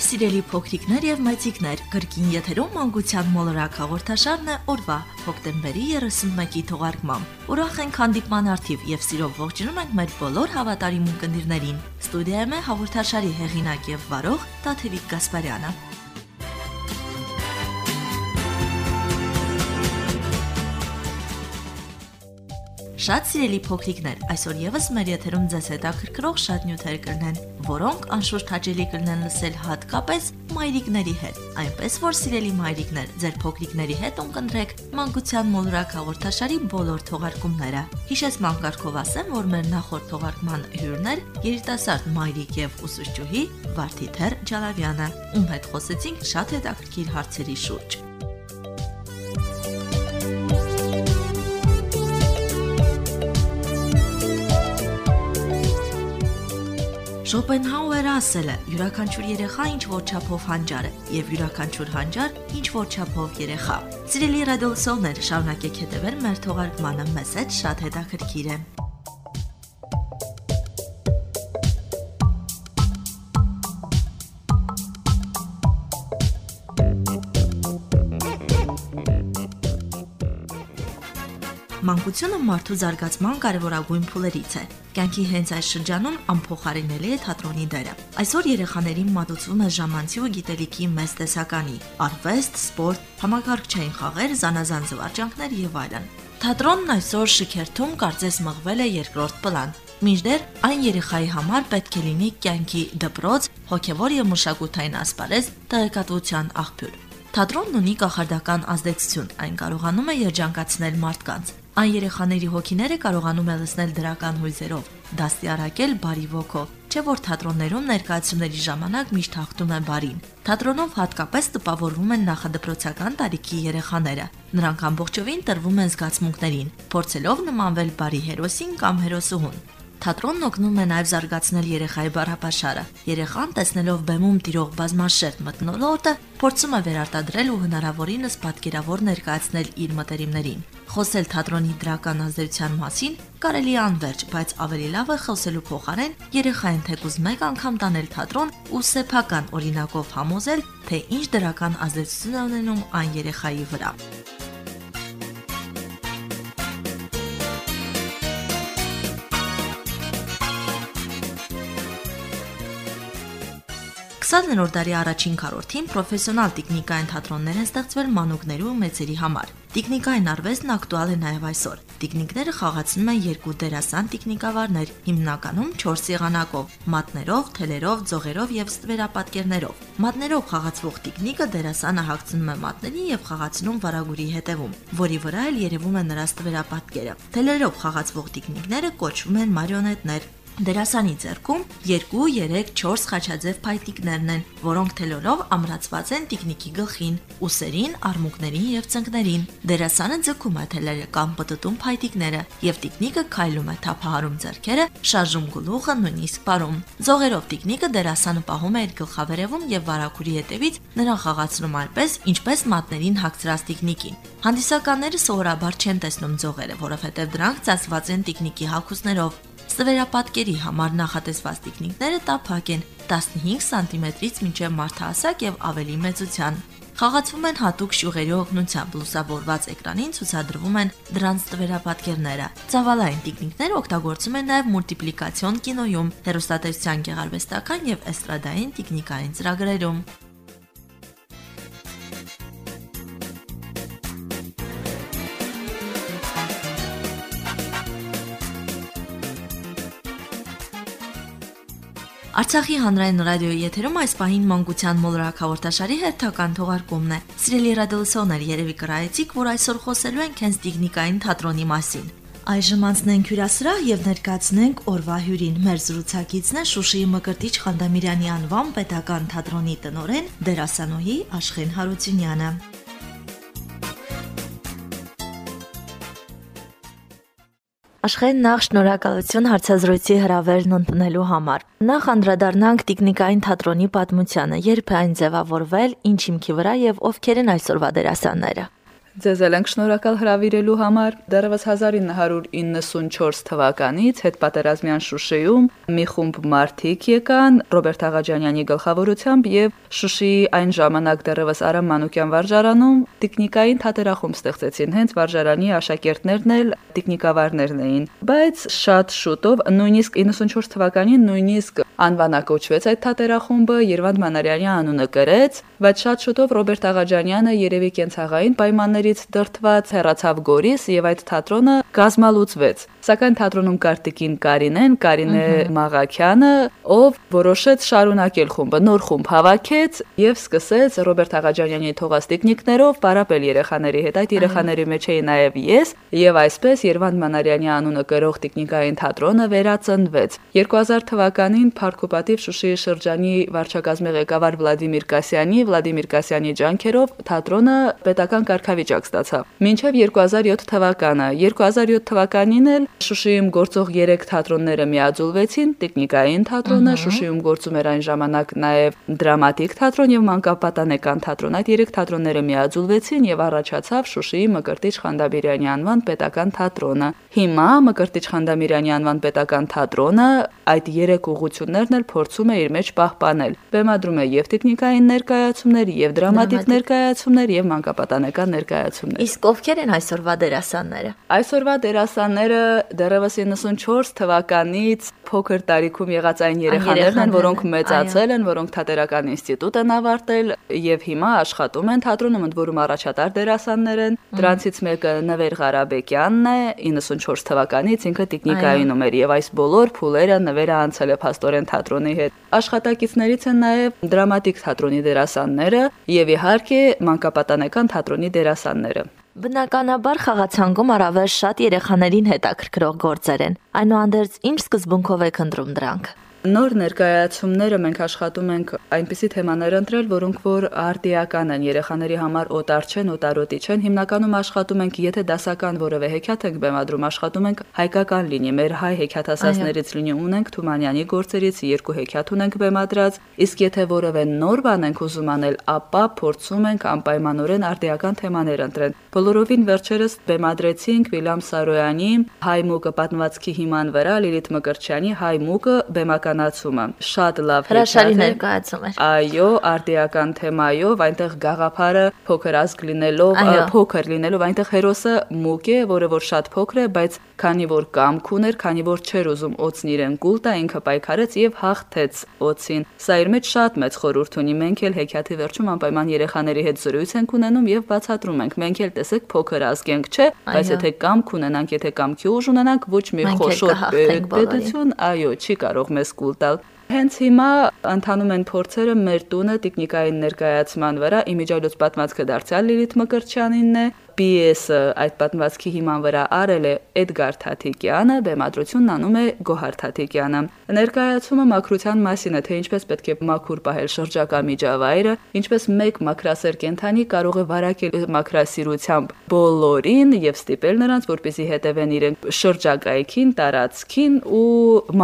Բարև սիրելի փոքրիկներ եւ մեծիկներ, գրքին եթերում մանկության մոլորակ հաղորդաշարն է օրվա հոկտեմբերի 31-ի թողարկմամբ։ Ուրախ ենք հանդիպման արդիվ եւ սիրով ողջունում ենք մեր բոլոր հավատարիմ ունկնդիրներին։ Ստուդիայում է հաղորդաշարի հեղինակ եւ վարող Տաթևիկ Գասպարյանը։ Շատ սիրելի փոքրիկներ, այսօր եւս մեր եթերում ձեզ հետաքրքրող շատ նյութեր կլինեն, որոնք անշուշտ հաճելի կլինեն լսել հատկապես մայրիկների հետ։ Այնպես որ սիրելի մայրիկներ, ձեր փոքրիկների հետ ունկնդրեք մանկության մոլորակ հաղորդաշարի բոլոր թողարկումները։ Հիշես մանկարկով ասեմ, որ մեր նախորդ թողարկման հյուրներ երիտասարդ մայրիկ եւ ուսուցչուհի Վարդիթեր Ջալավյանը, ում հետ խոսեցինք շատ հետաքրքիր հարցերի շուրջ։ Շոպենհաուերը ասել է. յուրաքանչյուր երեխա ինչ որ չափով հանճար է, եւ յուրաքանչյուր հանճար ինչ որ չափով երեխա։ Սիրելի ռադիոլսողներ, շարունակեք հետևել մեր թողարկմանը, մեզ հետ շատ հետաքրքիր է։ Մանկությունը մարդու զարգացման կարևորագույն փուլերից է։ Կյանքի հենց այս շրջանում անփոխարինելի է թատրոնի դերը։ Այսօր երեխաներին մատուցվում է ժամանցի ու գիտելիքի մեծ տեսականի՝ արվեստ, սպորտ, համակարգչային խաղեր, զանազան զվարճանքներ եւ այլն։ Թատրոնն այսօր շքերթում կարծես մղվել է երկրորդ պլան։ Մինչդեռ այն երեխայի համար պետք է լինի կյանքի դպրոց, հոգևոր եւ մշակութային ասպարեզ, տեղեկատվության աղբյուր։ Թատրոնն ունի կախարդական ազդեցություն, այն կարողանում է երջանկացնել մարդկանց։ Այն երեխաների հոգիները կարողանում է լցնել դրական հույզերով, դաստիարակել բարի ոգով, չէ որ թատրոններում ներկայացումների ժամանակ միշտ հաղթում է բարին։ Թատրոնով հատկապես տպավորվում են նախադպրոցական տարիքի երեխաները։ Նրանք ամբողջովին տրվում են զգացմունքներին, փորձելով նմանվել բարի հերոսին կամ հերոսուհուն։ Թատրոնն օգնում է նաև զարգացնել երեխայի բառապաշարը։ Երեխան տեսնելով բեմում տիրող բազմաշերտ մտնոլորտը, փորձում է վերարտադրել ու հնարավորինս պատկերավոր ներկայացնել իր մտերիմներին։ Խոսել թատրոնի դրական ազդեցության մասին կարելի անverջ, բայց ավելի լավ է խոսելու փոխարեն երեխային թեկուզ մեկ անգամ տանել թատրոն ու սեփական օրինակով համոզել, թե ինչ դրական ազդեցություն ունենում այն երեխայի վրա։ 20-րդ դարի առաջին քառորդին պրոֆեսիոնալ տեխնիկային թատրոններ են ստեղծվել մանուկների ու մեծերի համար։ Տեխնիկային արվեստն ակտուալ է նաև այսօր։ Տեխնիկները խաղացնում են երկու դերասան տեխնիկավարներ, հիմնականում 4 եղանակով՝ մատներով, թելերով, ձողերով եւ ստվերապատկերներով։ Մատներով խաղացվող տեխնիկը դերասանը հագցնում է մատներին եւ խաղացնում վարագուրի հետևում, որի վրա էլ երևում է նրա ստվերապատկերը։ Թելերով խաղացվող տեխնիկները կոչվում են մարիոնետներ, Դերասանի ձեռքում 2, 3, 4 խաչաձև փայտիկներն են, որոնք թելորով ամրացված են տիկնիկի գլխին, ուսերին, արմունկներին եւ ծնկներին։ Դերասանը ձգում է թելերը կամ պտտում փայտիկները եւ տիկնիկը քայլում է թափահարում ձեռքերը, շարժում գլուխը նույնիսկ պարում։ Ձողերով տիկնիկը դերասանը պահում է իր գլխավերևում եւ վարակուրի հետևից նրան խաղացնում այնպես, ինչպես մատներին հագցրած տիկնիկին։ Հանդիսականները սովորաբար չեն տեսնում ձողերը, որովհետև դրանք ծածված են տիկնիկի հագուստներով։ Սվերապատկերի համար նախատեսված տիկնիկները տափակ են 15 սանտիմետրից մինչև մարդահասակ եւ ավելի մեծության։ Խաղացվում են հատուկ շյուղերի օգնությամբ լուսավորված էկրանին ցուցադրվում են դրանց տվերապատկերները։ Ծավալային տիկնիկները օգտագործում են նաև մուլտիպլիկացիոն կինոյում, հեռուստատեսության գեղարվեստական եւ էստրադային տիկնիկային ծրագրերում։ Արցախի հանրային ռադիոյի եթերում այս պահին մանկության մոլորակ հաղորդաշարի հերթական թողարկումն է։ Սիրելի ռադիոլսողներ, երևի կրայեցիք, որ այսօր խոսելու ենք հենց տեխնիկային թատրոնի մասին։ Այժմ անցնենք հյուրասրահ եւ ներկայացնենք օրվա հյուրին։ Մեր զրուցակիցն է Շուշիի Մկրտիչ Խանդամիրյանի անվան պետական թատրոնի տնօրեն դերասանուհի Աշխեն Հարությունյանը։ Աշխեն նախ շնորհակալություն հարցազրույցի հրավերն ընդունելու համար։ Նախ անդրադառնանք տեխնիկային թատրոնի պատմությանը, երբ է այն ձևավորվել, ինչ հիմքի վրա եւ ովքեր են այսօրվա դերասանները։ Ձեզ ենք շնորհակալ հրավիրելու համար։ Դեռևս 1994 թվականից հետպատերազմյան Շուշիում մի խումբ մարդիկ եկան Ռոբերտ Աղաջանյանի գլխավորությամբ եւ Շուշիի այն ժամանակ դեռևս Արամ Մանուկյան վարժարանում տեխնիկային թատերախումբ ստեղծեցին։ Հենց վարժարանի աշակերտներն էլ տեխնիկավարներն էին։ Բայց շատ շուտով, նույնիսկ 94 թվականին նույնիսկ անվանակոչվեց այդ թատերախումբը, Երվանդ Մանարյանի անունը կրեց, բայց շատ շուտով Ռոբերտ Աղաջանյանը երևի կենցաղային պայմաններից դրթված հեռացավ Գորիս եւ այդ թատրոնը գազմալուծվեց։ Սակայն թատրոնում կար տիկին Կարինեն, Կարինե Մաղաքյանը, ով որոշեց շարունակել խումբը, նոր խումբ հավաքեց եւ սկսեց Ռոբերտ Աղաջանյանի թողած տեխնիկներով պարապել երեխաների հետ։ Այդ երեխաների մեջ էի նաեւ ես եւ այսպես Երվանդ Մանարյանի անունը կրող տեխնիկային թատրոնը վերածնվեց։ 2000 թվականին Փարքոպատիվ Շուշիի շրջանի վարչակազմի ղեկավար Վլադիմիր Կասյանի, Վլադիմիր Կասյանի ջանքերով թատրոնը պետական կարգավիճակ ստացավ։ Մինչև 2007 թվականը, 2007 թվականին էլ Շուշիում գործող 3 թատրոնները միաձուլվեցին, տեխնիկային թատրոնը, Շուշիում գործում էր այն ժամանակ նաև դրամատիկ թատրոն եւ մանկապատանեկան թատրոն։ Այդ 3 թատրոնները միաձուլվեցին եւ առաջացավ Շուշիի Մկրտիչ Խանդաբիրյանի անվան պետական թատրոնը։ Հիմա Մկրտիչ Խանդաբիրյանի անվան պետական թատրոնը այդ 3 ուղություններն էլ փորձում է իր մեջ պահպանել։ Բեմադրում է եւ տեխնիկային ներկայացումներ, եւ դրամատիկ ներկայացումներ, եւ մանկապատանեկան ներկայացումներ։ Իսկ ովքեր են այսօրվա դերասանները։ Այսօրվա դերասանները դեռևս 94 թվականից փոքր տարիքում եղած այն երեխաներն են, որոնք մեծացել են, որոնք թատերական ինստիտուտ են ավարտել եւ հիմա աշխատում են թատրոնում, ընդ որում առաջատար դերասաններ են։ Դրանցից մեկը Նվեր Ղարաբեկյանն է, 94 թվականից ինքը տեխնիկայինում էր եւ այս բոլոր փուլերը Նվերը անցել է փաստորեն թատրոնի հետ։ Աշխատակիցներից են նաեւ դրամատիկ թատրոնի դերասանները եւ իհարկե մանկապատանեկան թատրոնի դերասանները։ Բնականաբար խաղացանկում առավել շատ երեխաներին հետաքրքրող գործեր են։ Այնուհանդերձ ինչ սկզբունքով եք ընտրում դրանք։ Նոր ներկայացումները մենք աշխատում ենք այնպիսի թեմաներ ընտրել, որոնք որ արտիական են, երեխաների համար օտար չեն, օտարոտի չեն։ Հիմնականում աշխատում ենք, եթե դասական որևէ հեքիաթ ենք բեմադրում, աշխատում ենք հայկական լինի, մեր հայ հեքիաթասացներից լինի, ունենք Թումանյանի գործերից երկու հեքիաթ ունենք բեմադրած, իսկ եթե որևէ նոր բան ենք ուզում անել, ապա փորձում ենք անպայմանորեն արտիական թեմաներ ընտրել։ Բոլորովին վերջերս բեմադրեցինք Վիլյամ Սարոյանի Հայ մուկը պատմվածքի հիման վրա Լիլիթ Մկրչյանի Հայ մուկը բեմական իրականացումը։ Շատ լավ հրաշալի ներկայացում էր։ Այո, արտիական թեմայով, այնտեղ գաղափարը փոքր ազգ լինելով, փոքր լինելով, այնտեղ հերոսը մուկ է, որը որ շատ փոքր է, բայց քանի որ կամք ուներ, քանի որ չէր ուզում օծն իրեն կուլ տա, ինքը պայքարեց եւ հաղթեց օծին։ Սա իր մեջ շատ մեծ խորհուրդ ունի։ Մենք էլ հեքիաթի վերջում անպայման երեխաների հետ զրույց ենք ունենում եւ բացատրում ենք։ Մենք էլ տեսեք փոքր ազգ ենք, չէ, բայց եթե կամք ունենանք, եթե կամքի ուժ ունենանք, ոչ մի խոշոր պետություն, այո, չի կարող մեզ կուլ տալ։ Հենց հիմա ընթանում են փորձերը մեր տունը տեխնիկային ներկայացման վրա իմիջայլոց պատմվածքը դարձյալ Լիլիթ Մկրչյանինն է, PS-ը այդ պատմվածքի հիման վրա արել է Էդգար Թաթիկյանը, բեմադրությունն անում է Գոհար Թաթիկյանը։ Ներկայացումը մակրության մասին է, թե ինչպես պետք է մաքուր պահել շրջակա միջավայրը, ինչպես մեկ մակրասեր կենթանի կարող է վարակել մակրասիրությամբ բոլորին եւ ստիպել նրանց, որպեսզի հետևեն իրեն շրջակայքին, տարածքին ու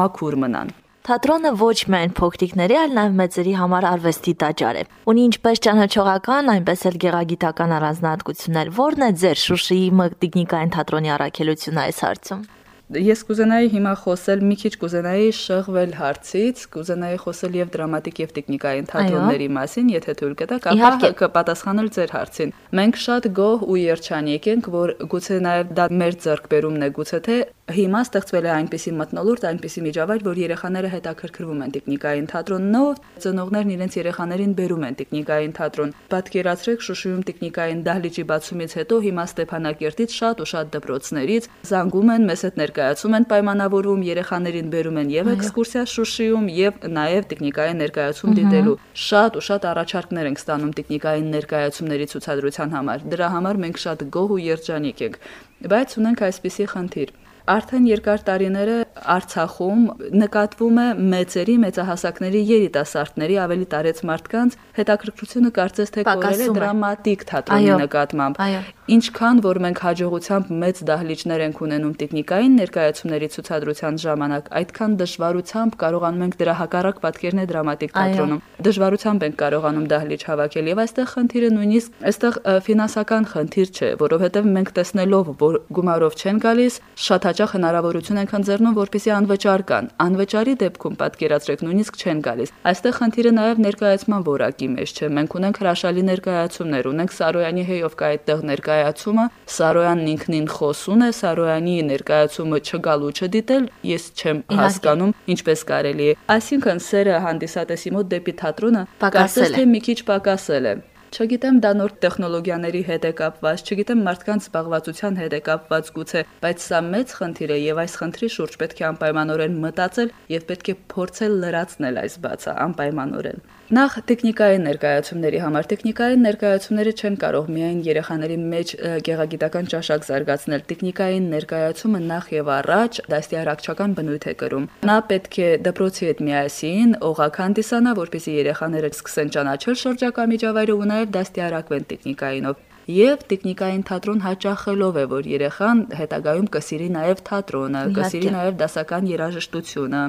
մաքուր մնան։ Թատրոնը ոչ միայն փոքրիկների, այլ նաև մեծերի համար արվեստի տաճար է։ Ունի ինչպես ճանաչողական, այնպես էլ գեղագիտական առանձնահատկություններ։ Որն է ձեր Շուշիի տեխնիկային թատրոնի առաքելությունը այս հարցում։ Ես կուզենայի հիմա խոսել մի քիչ կուզենայի շեղվել հարցից, կուզենայի խոսել եւ դրամատիկ եւ տեխնիկային թատրոնների մասին, եթե թույլ կտաք, ապա կպատասխանել ձեր հարցին։ Մենք շատ գոհ ու երջանիկ ենք, որ գուցե նաեւ դա մեր ձեռքբերումն է, գուցե թե Հիմա ստեղծվել է այնպիսի մտնոլորտ, այնպիսի միջավայր, որ երեխաները հետաքրքրվում են տեխնիկային թատրոնով, ծնողներն իրենց երեխաներին բերում են տեխնիկային թատրոն։ Պատկերացրեք Շուշիում տեխնիկային դահլիճի բացումից հետո հիմա Ստեփանակերտից շատ ու շատ դպրոցներից զանգում են, մեզ հետ ներկայացում են պայմանավորվում, երեխաներին բերում են եւ էքսկուրսիա Շուշիում եւ նաեւ տեխնիկային ներկայացում դիտելու։ Շատ ու շատ առաջարկներ ենք ստանում տեխնիկային ներկայացումների ցուցադրության համար։ Դրա համար մենք շատ գոհ ու երջանիկ ենք։ Բայց ունենք այսպիսի խնդիր Արդեն երկար տարիներ է Արցախում նկատվում է մեծերի, մեծահասակների երիտասարդների ավելի տարեց մարդկանց հետաքրքրությունը կարծես թե կորել է դրամատիկ թատրոնի նկատմամբ։ Ինչքան որ մենք հաջողությամբ մեծ դահլիճներ ենք ունենում տեխնիկային ներկայացումների ցուցադրության ժամանակ, այդքան դժվարությամբ կարողանում ենք դրա հակառակ պատկերներ դրամատիկ թատրոնում։ Դժվարությամբ ենք կարողանում դահլիճ հավաքել եւ այստեղ խնդիրը նույնիսկ այստեղ ֆինանսական խնդիր չէ, որովհետեւ մենք տեսնելով, որ գումարով չեն գալիս, շատ հաճախ հնարավորություն ենք ընձեռնում, որպեսզի անվճար կան։ Անվճարի դեպքում պատկերացրեք նույնիսկ չեն գալիս։ Այստեղ խնդիրը նաեւ ներկայացման որակի մեջ չէ։ Մենք ունենք հրաշալի ներկայացումներ, ունենք Սարոյանի հեյով կա այդտեղ ներկայացումը, Սարոյանն ինքնին խոսուն է, Սարոյանի ներկայացումը չգալու չդիտել, ես չեմ հասկանում ինչպես կարելի է։ Այսինքն սերը հանդիսատեսի մոտ դեպի թատրոնը կարծես թե մի քիչ պակասել է։ Չգիտեմ դա նոր տեխնոլոգիաների հետ է կապված, չգիտեմ մարդկանց զբաղվածության հետ է կապված գուցե, բայց սա մեծ խնդիր է եւ այս խնդրի շուրջ պետք է անպայմանորեն մտածել եւ պետք է փորձել լրացնել այս բացը անպայմանորեն։ Նախ տեխնիկայի ներկայացումների համար. Տեխնիկայի ներկայացումները չեն կարող միայն երեխաների մեջ գեղագիտական ճաշակ զարգացնել։ Տեխնիկայի ներկայացումը նախ եւ առաջ դաստիարակչական բնույթ է կրում։ Նա պետք է դպրոցի հետ միասին օղակ հանդիսանա, որպեսզի երեխաները սկսեն ճանաչել շրջակա միջավայրը ու նաեւ դաստիարակվեն տեխնիկայինով։ Եվ տեխնիկային թատրոն հաճախելով է, որ երեխան հետագայում կսիրի նաև թատրոնը, կսիրի նաև դասական երաժշտությունը։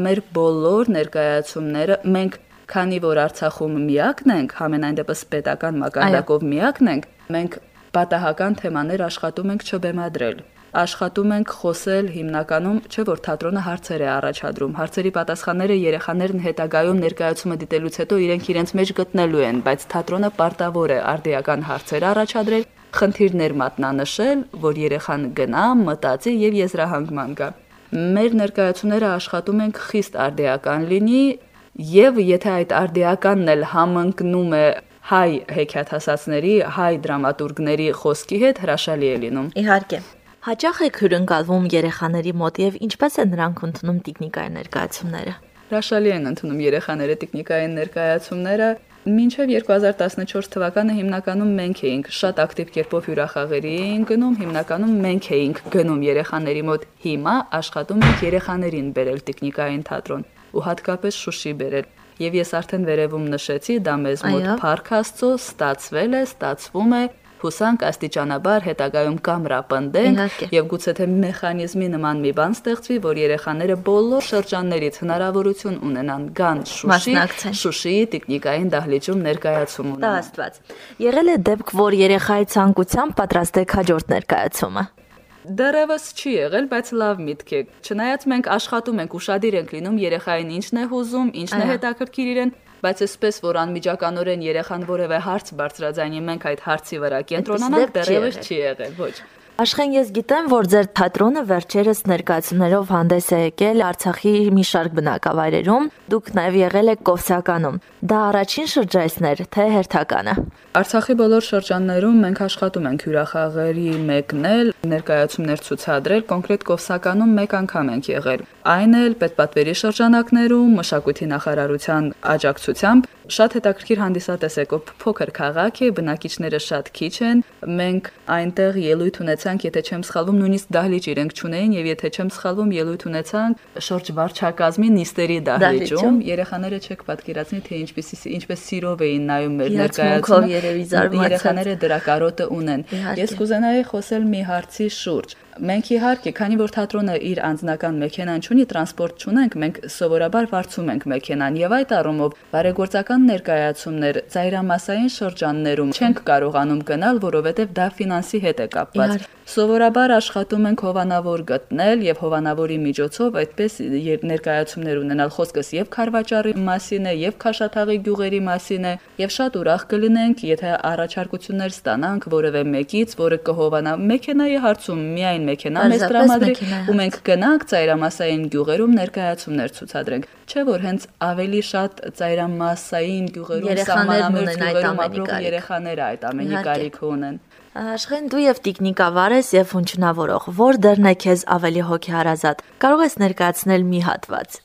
Մեր բոլոր ներկայացումները մենք Քանի որ Արցախում միակն ենք, համենայն դեպս պետական մակարդակով միակն ենք, մենք պատահական թեմաներ աշխատում ենք չբեմադրել աշխատում ենք խոսել հիմնականում չէ որ թատրոնը հարցեր է առաջադրում հարցերի պատասխանները երեխաներն հետագայում ներկայացումը դիտելուց հետո իրենք իրենց մեջ գտնելու են բայց թատրոնը պարտավոր է արդիական հարցեր առաջադրել խնդիրներ մատնանշել որ երեխան գնա մտածի եւ եզրահանգման գա մեր ներկայացումները աշխատում ենք խիստ արդիական լինի Եվ եթե այդ արդիականն էլ համընկնում է հայ հեքիաթասացների, հայ դրամատուրգների խոսքի հետ հրաշալի է լինում։ Իհարկե։ Հաճախ է հյուրընկալվում երեխաների մոտ եւ ինչպես է նրանք ընդունում տեխնիկայի ներկայացումները։ Հրաշալի են ընդունում երեխաները տեխնիկային ներկայացումները։ Մինչև 2014 թվականը հիմնականում մենք էինք շատ ակտիվ կերպով հյուրախաղերի էինք գնում, հիմնականում մենք էինք գնում երեխաների մոտ։ Հիմա աշխատում ենք երեխաներին բերել տեխնիկային թատրոն ու հատկապես Շուշի բերել։ Եվ ես արդեն վերևում նշեցի, դա մեզ մոտ Փարք Աստծո ստացվել է, ստացվում է հուսանք աստիճանաբար հետագայում կամրապնդենք եւ գուցե թե մեխանիզմի նման մի բան ստեղծվի, որ երեխաները բոլոր շրջաններից հնարավորություն ունենան գան Շուշի, Շուշիի տեխնիկային դահլիճում ներկայացում ունենան։ Դա աստված։ Եղել է դեպք, որ երեխայի ցանկությամբ պատրաստեք հաջորդ ներկայացումը։ Դեռևս չի եղել, բայց լավ միտք է։ Չնայած մենք աշխատում ենք, ուրشادիր ենք լինում երեխային ինչն է հուզում, ինչն է հետաքրքիր իրեն, բայց այսպես որ անմիջականորեն երեխան որևէ հարց բարձրաձայնի մենք այդ հարցի վրա կենտրոնանանք դեռևս չի եղել, ոչ։ Աշխեն ես գիտեմ, որ ձեր թատրոնը վերջերս ներկայացումներով հանդես է եկել Արցախի մի շարք բնակավայրերում։ Դուք նաև եղել եք Կովսականում։ Դա առաջին շրջայցն էր, թե հերթականը։ Արցախի բոլոր շրջաններում մենք աշխատում ենք հյուրախաղերի մեկնել, ներկայացումներ ցուցադրել, կոնկրետ Կովսականում մեկ անգամ ենք եղել։ Այն էլ պետպատվերի շրջանակներում մշակույթի նախարարության աջակցությամբ շատ հետաքրքիր հանդիսատես է, փոքր քաղաք է, բնակիչները շատ քիչ են։ Մենք այնտեղ ելույթ ունեցանք, եթե չեմ սխալվում, նույնիսկ դահլիճ իրենք չունեին եւ եթե չեմ սխալվում, ելույթ ունեցանք շուրջ վարչակազմի նիստերի դահլիճում։ Երեխաները չեք պատկերացնի, թե ինչպեսի ինչպես սիրով էին նայում մեր ներկայացումը։ Երեխաները դրա կարոտը ունեն։ Ես կուզենայի խոսել մի հարցի շուրջ Մենք իհարկե, քանի որ թատրոնը իր անձնական մեքենան ունի, տրանսպորտ չունենք, մենք սովորաբար վարձում ենք մեքենան եւ այդ առումով բարեգործական ներկայացումներ ծայրամասային շրջաններում չենք կարողանում գնալ, որովհետեւ դա ֆինանսի հետ է կապված։ Սովորաբար աշխատում ենք հովանավոր գտնել եւ հովանավորի միջոցով այդպես ներկայացումներ ունենալ խոսքս եւ Խարվաճարի մասին է, եւ Քաշաթաղի գյուղերի մասին է, եւ շատ ուրախ կլինենք, եթե առաջարկություններ ստանանք որևէ մեկից, որը կհովանա մեքենայի հարցում միայն մեքենա մեզ տրամադրի ու մենք գնանք ծայրամասային գյուղերում ներկայացումներ ցուցադրենք։ Չէ՞ որ հենց ավելի շատ ծայրամասային գյուղերում սահմանամերձ գյուղերում ապրող երեխաները այդ ամենի կարիք ունեն։ Աշխեն դու եւ տիկնիկավար ես եւ հնչյունավորող, որ դեռն է քեզ ավելի հոգեհարազատ։ Կարող ես ներկայացնել մի հատված։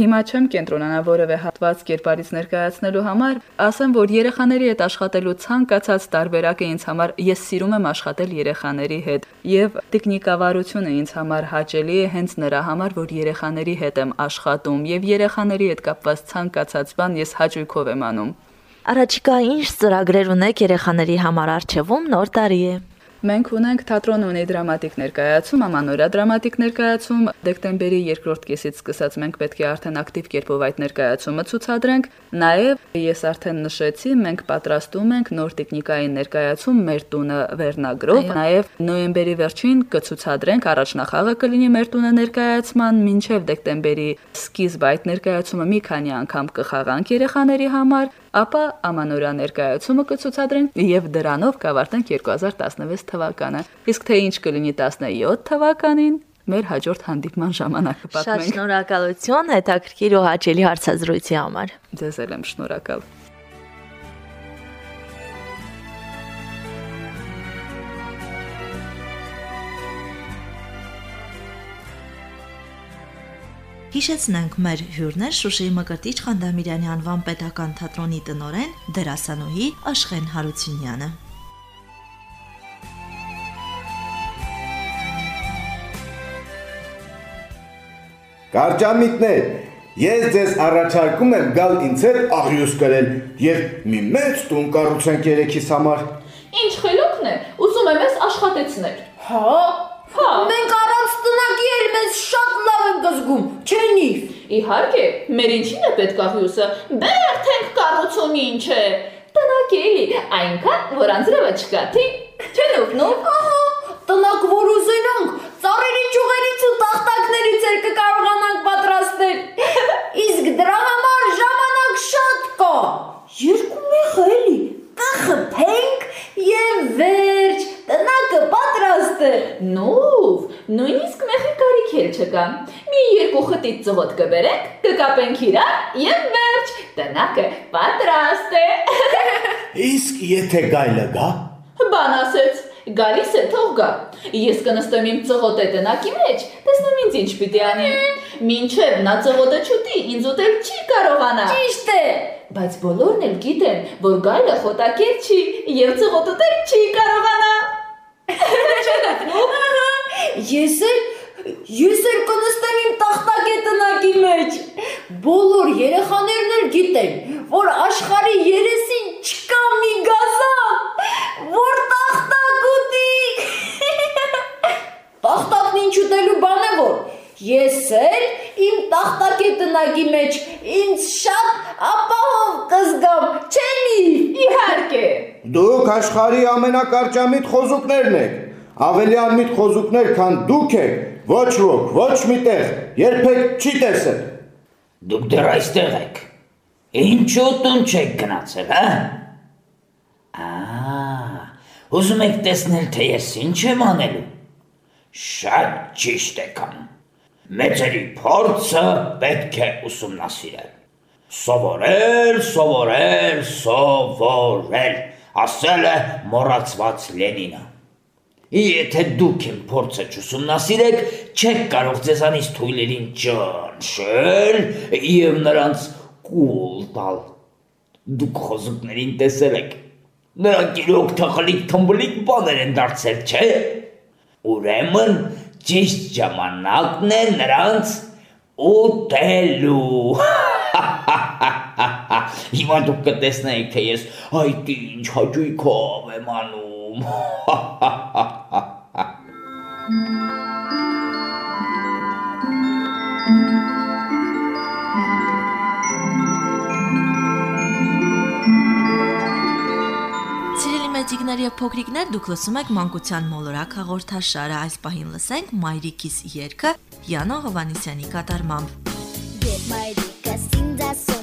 Հիմա չեմ կենտրոնանա որևէ հատված կերպարից ներկայացնելու համար, ասեմ, որ երեխաների հետ աշխատելու ցանկացած տարբերակը ինձ համար ես սիրում եմ աշխատել երեխաների հետ եւ տեխնիկավարությունը ինձ համար հաճելի է հենց նրա համար, որ երեխաների հետ եմ աշխատում եւ երեխաների հետ կապված ցանկացած բան ես հաճույքով եմ անում։ Առաջիկա ինչ ծրագրեր ունեք երեխաների համար արխիվում նոր տարի է։ Մենք ունենք թատրոն ունի դրամատիկ ներկայացում, ամանորյա դրամատիկ ներկայացում, դեկտեմբերի երկրորդ կեսից սկսած մենք պետք է արդեն ակտիվ կերպով այդ ներկայացումը ցուցադրենք։ Նաև ես արդեն նշեցի, մենք պատրաստում ենք նոր տեխնիկային ներկայացում մեր տունը վերնագրով, նաև նոյեմբերի վերջին կցուցադրենք առաջնախաղը կլինի մեր տունը ներկայացման, մինչև դեկտեմբերի սկիզբ այդ ներկայացումը մի քանի անգամ կխաղանք երեխաների համար ապա ամանորյա ներկայացումը կցուցադրենք եւ դրանով կավարտենք 2016 թվականը։ Իսկ թե ինչ կլինի 17 թվականին, մեր հաջորդ հանդիպման ժամանակ կպատմենք։ Շատ շնորհակալություն հետաքրքիր ու հաճելի հարցազրույցի համար։ Ձեզ եմ շնորհակալ։ Հիշեցնենք մեր հյուրներ Շուշիի Մկրտիչ Խանդամիրյանի անվան պետական թատրոնի տնորեն դերասանուհի Աշխեն Հարությունյանը։ Կարճամիտներ, ես ձեզ առաջարկում եմ գալ ինձ հետ աղյուս կրել եւ մի մեծ տուն կառուցենք երեքիս համար։ Ինչ խելոքն է, ուզում եմ ես աշխատեցնել։ Հա, Հա։ Մենք առանց տնակի էլ մեզ շատ լավ ենք զգում, չենի։ Իհարկե, մեր ինչին է պետք աղյուսը։ Բերթենք կառուցում ինչ է։ Տնակ էլի, այնքան, որ անձրևը չկա, թե չնուվ նուվ։ Ահա, տնակ որ ուզենանք, ծառերի ճյուղերից ու տախտակներից էլ կկարողանանք պատրաստել։ Իսկ դրա համար ժամանակ շատ կա։ Երկու մեղ էլի, կխփենք եւ վերջ, տնակը պատրաստ է։ Նուվ, նույնիսկ մեխի կարիք էլ չկա։ Մի երկու խտից ծղոտ կբերենք, կկապենք իրար եւ վերջ։ Տնակը պատրաստ է։ Իսկ եթե գայլը գա, Բան ասեց, գալիս է թող գա։ Ես կնստեմ իմ ծղոտե տնակի մեջ, տեսնեմ ինձ ինչ պիտի անի։ Մինչև նա ծղոտը չուտի, ինձ ուտել չի կարողանա։ Ճիշտ է։ Բայց բոլորն էլ գիտեն, որ գայլը խոտակեր չի եւ ծղոտ ուտել չի կարողանա։ Ես էլ ես էլ կնստեմ իմ տախտակե տնակի մեջ։ Բոլոր երեխաներն էլ գիտեն, որ աշխարի երեսին չկա դուք աշխարհի ամենակարճամիտ խոզուկներն եք։ Ավելի անմիտ խոզուկներ, քան դուք եք, ոչ ոք, ոչ միտեղ, երբեք չի տեսել։ Դուք դեռ այստեղ եք։ Ինչու տուն չեք գնացել, հա? Ահա, ուզում եք տեսնել, թե ես ինչ եմ անելու։ Շատ ճիշտ եք անում։ Մեծերի փորձը պետք է ուսումնասիրել։ Սովորել, սովորել, սովորել, ասել է մոռացված Լենինը։ Եթե դուք իմ փորձը չուսումնասիրեք, չեք կարող ձեզանից թույլերին ճնշել եւ նրանց կուլ տալ։ Դուք խոզուկներին տեսել եք։ Նրանք իրոք թխլիկ թմբլիկ բաներ են դարձել, չէ՞։ Ուրեմն ճիշտ ժամանակն է նրանց ուտելու։ Հիմա դուք կտեսնեիք, թե ես այդ ինչ հաճույքով եմ անում։ Սիրելի մեծիկներ եւ փոքրիկներ, դուք լսում եք Մանկության մոլորակ հաղորդաշարը։ Այս պահին լսենք Մայրիկիս երգը Յանո Հովանիսյանի կատարմամբ։ Get my դիկասին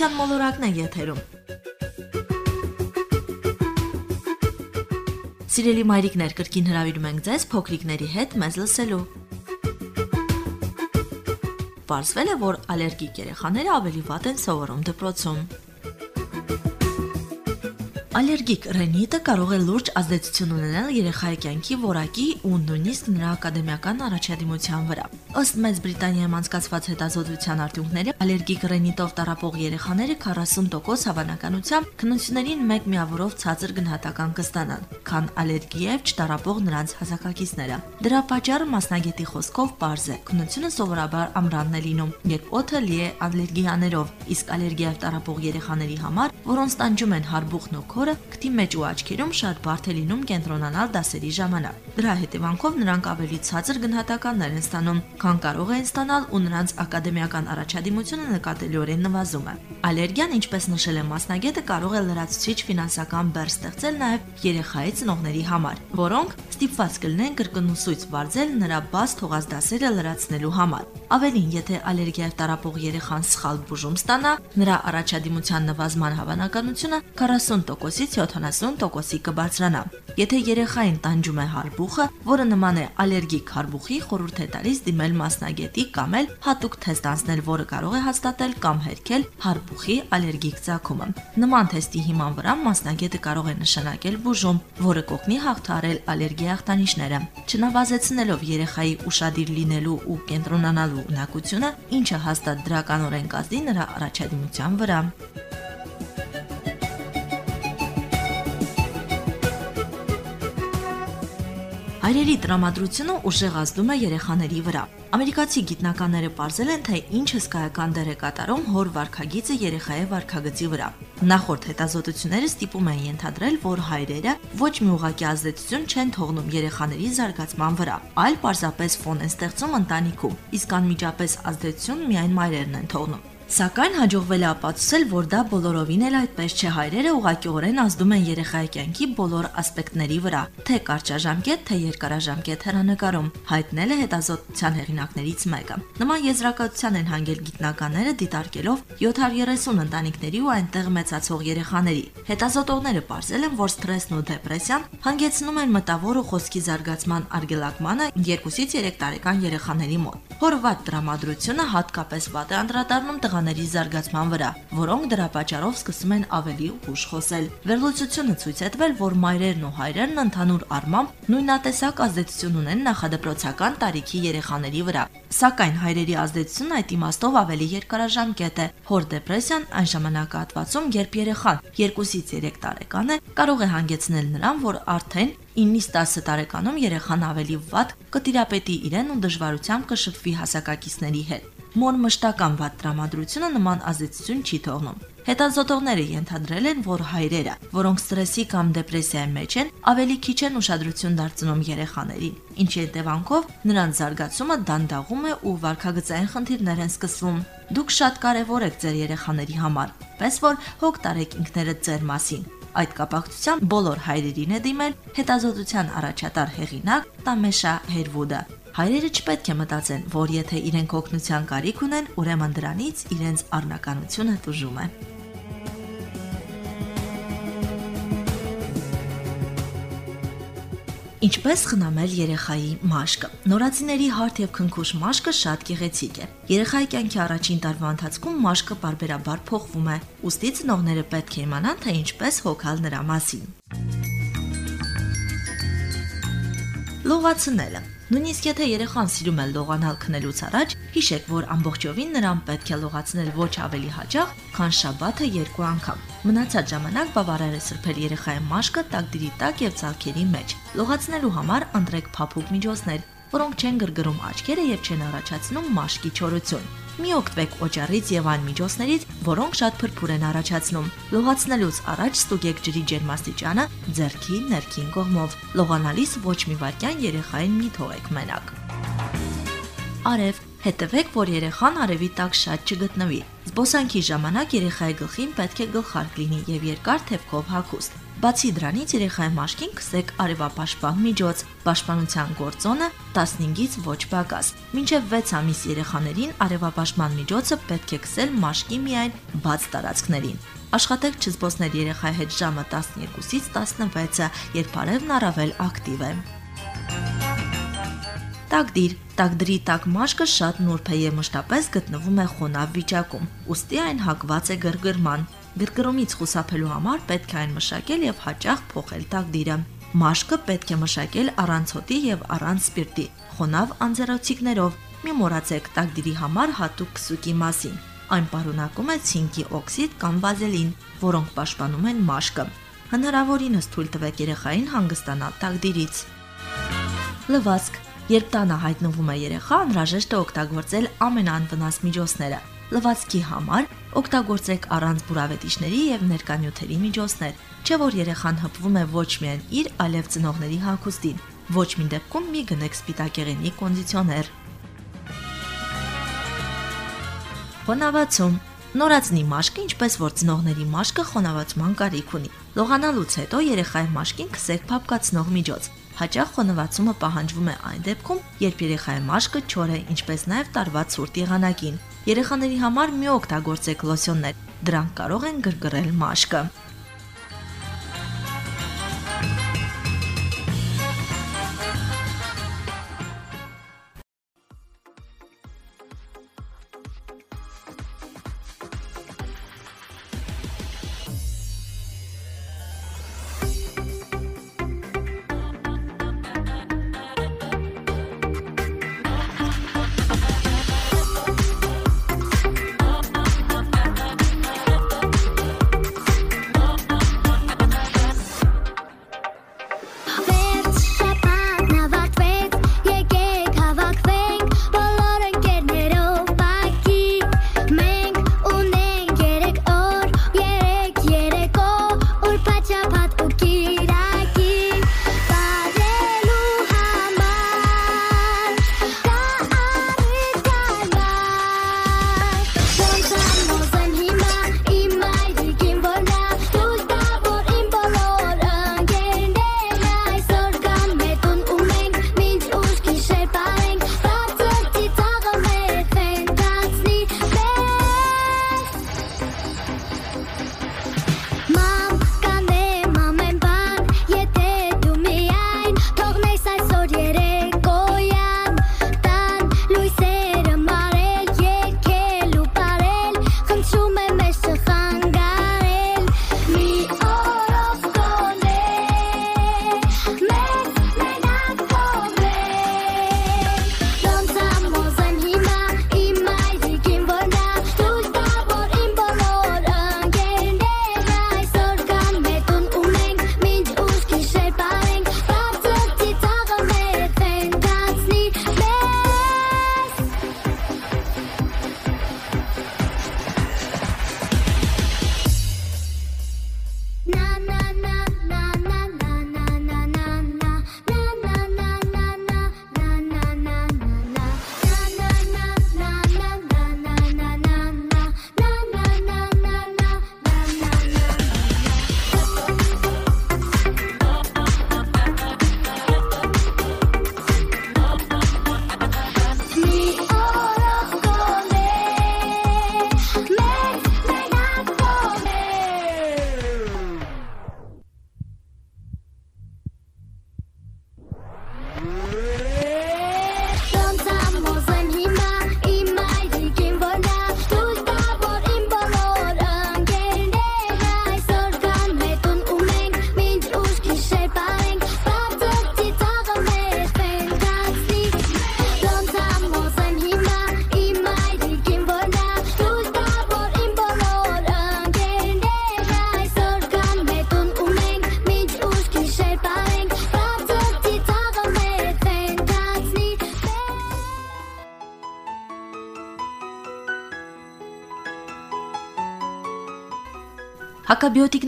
Մանկության մոլորակն է եթերում։ Սիրելի մայրիկներ, կրկին հրավիրում ենք ձեզ փոքրիկների հետ մեզ լսելու։ Պարզվել է, որ ալերգիկ երեխաները ավելի վատ են սովորում դպրոցում։ Ալերգիկ ռենիտը կարող է լուրջ ազդեցություն ունենալ երեխայի կյանքի որակի ու նույնիսկ նրա ակադեմիական առաջադիմության վրա։ Ըստ Մեծ Բրիտանիայում անցկացված հետազոտության արդյունքների, ալերգիկ ռենիտով տարապող երեխաները 40% հավանականությամբ քննություններին մեկ միավորով ցածր գնահատական կստանան, քան ալերգիայով չտարապող նրանց հասակակիցները։ Դրա պատճառը մասնագետի խոսքով པարզ է։ Քննությունը սովորաբար ամրանն է լինում, երբ օդը լի է ալերգիաներով, իսկ ալերգիայով տարապող երեխաների համար, որոնց տանջում են հարբուխն ու քորը, քթի մեջ ու աչքերում շատ բարդ է լինում կենտրոնանալ դասերի ժամանակ։ Դրա հետևանքով նրանք ավելի ցածր գնահատականներ են ստանում, քան կարող են ստանալ ու նրանց ակադեմիական առաջադիմությունը նկատելիորեն նվազում է։ Ալերգիան, ինչպես նշել է մասնագետը, կարող է լրացուցիչ ֆինանսական բեռ ստեղծել նաև երեխայի ծնողների համար, որոնք ստիպված կլինեն կրկնուսույց վարձել նրա բաց թողած դասերը լրացնելու համար։ Ավելին, եթե ալերգիայով տարապող երեխան սխալ բուժում ստանա, նրա առաջադիմության նվազման հավանականությունը 40%-ից 70%-ի կբարձրանա։ Եթե երեխային տանջում է հարբուխը, որը նման է ալերգիկ հարբուխի, խորհուրդ է տալիս դիմել մասնագետի կամ էլ հատուկ թեստ անցնել, որը կարող է հաստատել կամ հերքել հարբուխի ալերգիկ ծագումը։ Նման թեստի հիման վրա մասնագետը կարող է նշանակել բուժում, որը կօգնի հաղթահարել ալերգիա ախտանիշները, չնավազեցնելով երեխայի ուշադիր լինելու ու կենտրոնանալու ունակությունը, ինչը հաստատ դրականորեն կազդի նրա առաջադիմության վրա։ Հայրերի տրամադրությունը ուժեղ ազդում է երեխաների վրա։ Ամերիկացի գիտնականները ողջել են, թե ինչ հսկայական դեր է կատարում հոր վարքագիծը երեխայի վարքագծի վրա։ Նախորդ հետազոտությունները ստիպում են ենթադրել, որ հայրերը ոչ մի ուղղակի ազդեցություն չեն թողնում երեխաների զարգացման վրա, այլ պարզապես ֆոն են ստեղծում ընտանիքում, իսկ անմիջապես ազդեցություն միայն մայրերն են թողնում։ Սակայն հաջողվել է ապացուցել, որ դա բոլորովին էլ այդպես չէ։ Հայրերը ուղղակիորեն ազդում են երեխայի կյանքի բոլոր ասպեկտների վրա, թե կարճաժամկետ, թե երկարաժամկետ հեռանկարում, հայտնել է հետազոտության հեղինակներից մեկը։ Նման եզրակացության են հանգել գիտնականները դիտարկելով 730 ընտանիքների ու այնտեղ մեծացող երեխաների։ Հետազոտողները ողջել են, որ սթրեսն ու դեպրեսիան հանգեցնում են մտավոր ու խոսքի զարգացման արգելակմանը 2-ից 3 տարեկան երեխաների մոտ։ Հորվատ տրամադրությունը հատկապես վատ է անդրադառնում տղա երեխաների զարգացման վրա, որոնք դրա պատճառով սկսում են ավելի ուշ խոսել։ Վերլուծությունը ցույց է տվել, որ մայրերն ու հայրերն ընդհանուր առմամբ նույնատեսակ ազդեցություն ունեն նախադպրոցական տարիքի երեխաների վրա։ Սակայն հայրերի ազդեցությունն այդ իմաստով ավելի երկարաժամկետ է։ Հոր դեպրեսիան այն ժամանակահատվածում, երբ երեխան 2-ից 3 տարեկան է, կարող է հանգեցնել նրան, որ արդեն 9-ից 10 տարեկանում երեխան ավելի վատ կտիրապետի իրեն ու դժվարությամբ կշփվի հասակակիցների հետ։ Մոն մշտական վատ տրամադրությունը նման ազդեցություն չի թողնում։ Հետազոտողները ենթադրել են, որ հայրերը, որոնք ստրեսի կամ դեպրեսիայի մեջ են, ավելի քիչ են ուշադրություն դարձնում երեխաներին, ինչի հետևանքով նրանց զարգացումը դանդաղում է ու վարքագծային խնդիրներ են սկսվում։ Դուք շատ կարևոր եք ձեր երեխաների համար, պես որ հոգ տարեք ինքներդ ձեր մասին։ Այդ կապակցությամբ բոլոր հայրերին է դիմել հետազոտության առաջատար հեղինակ Տամեշա Հերվուդը, Հայրերը չպետք է մտածեն, որ եթե իրենք օգնության կարիք ունեն, ուրեմն դրանից իրենց առնականությունը տուժում է։ Ինչպես խնամել երեխայի մաշկը։ Նորացիների հարթ եւ քնքուշ մաշկը շատ գեղեցիկ է։ Երեխայի կյանքի առաջին տարվա ընթացքում մաշկը բարբերաբար փոխվում է։ Ոստի ծնողները պետք է իմանան, թե ինչպես հոգալ նրա մասին։ Լողացնելը Նույնիսկ եթե երեխան սիրում է լողանալ քնելուց առաջ, հիշեք, որ ամբողջովին նրան պետք է լողացնել ոչ ավելի հաճախ, քան շաբաթը երկու անգամ։ Մնացած ժամանակ բավարար է սրբել երեխայի մաշկը տակդիրի տակ եւ ցալքերի մեջ։ Լողացնելու համար ընտրեք փափուկ միջոցներ, որոնք չեն գրգռում աչքերը եւ չեն առաջացնում մաշկի չորություն։ Մի օգտվեք օճառից եւ այն միջոցներից, որոնք շատ փրփուր են առաջացնում։ Լողացնելուց առաջ ստուգեք ջրի ջերմաստիճանը ձեռքի ներքին կողմով։ Լողանալիս ոչ մի վայրկյան երեխային մի թողեք մենակ։ Արև Հետևեք, որ երեխան արևի տակ շատ չգտնվի։ Զբոսանքի ժամանակ երեխայի գլխին պետք է գլխարկ լինի եւ երկար թևքով հագուստ։ Բացի դրանից երեխայի մաշկին կսեք արևապաշտպան միջոց։ Պաշտպանության գործոնը 15-ից ոչ պակաս։ Մինչև 6 ամիս երեխաներին արևապաշտպան միջոցը պետք է կսել մաշկի միայն բաց տարածքներին։ Աշխատեք չզբոսնել երեխայի հետ ժամը 12-ից 16-ը, երբ արևն առավել ակտիվ է։ Տակդիր. Տակդրի տակ մաշկը շատ նուրբ է եւ մշտապես գտնվում է խոնավ վիճակում։ Ոստի այն հակված է գրգռման։ Գրգռումից խուսափելու համար պետք է այն մշակել եւ հաճախ փոխել տակդիրը։ Մաշկը պետք է մշակել առանց հոտի եւ առանց սպիրտի, խոնավ անձեռոցիկներով։ Մի մոռացեք տակդիրի համար հատուկ քսուկի մասին։ Այն պարունակում է ցինկի օքսիդ կամ վազելին, որոնք պաշտպանում են մաշկը։ Հնարավորինս թույլ տվեք երեխային հանգստանալ տակդիրից։ Լվացք Երբ տանը հայտնվում է երեխա, անհրաժեշտ է օգտագործել ամենաանվնաս միջոցները։ Լվացքի համար օգտագործեք առանց բուրավետիչների եւ ներկանյութերի միջոցներ, չէ որ երեխան հպվում է ոչ միայն իր, այլև ծնողների հագուստին։ Ոչ մի դեպքում մի գնեք սպիտակեղենի կոնդիցիոներ։ Խոնավացում Նորածնի մաշկը, ինչպես որ ծնողների մաշկը խոնավացման կարիք ունի։ Լողանալուց հետո երեխայի մաշկին քսեք փապկացնող միջոց։ Հաճախ խոնավացումը պահանջվում է այն դեպքում, երբ երեխայի մաշկը չոր է, ինչպես նաև տարված ցուրտ եղանակին։ Երեխաների համար մի օգտագործեք լոսյոններ։ Դրանք կարող են գրգռել մաշկը։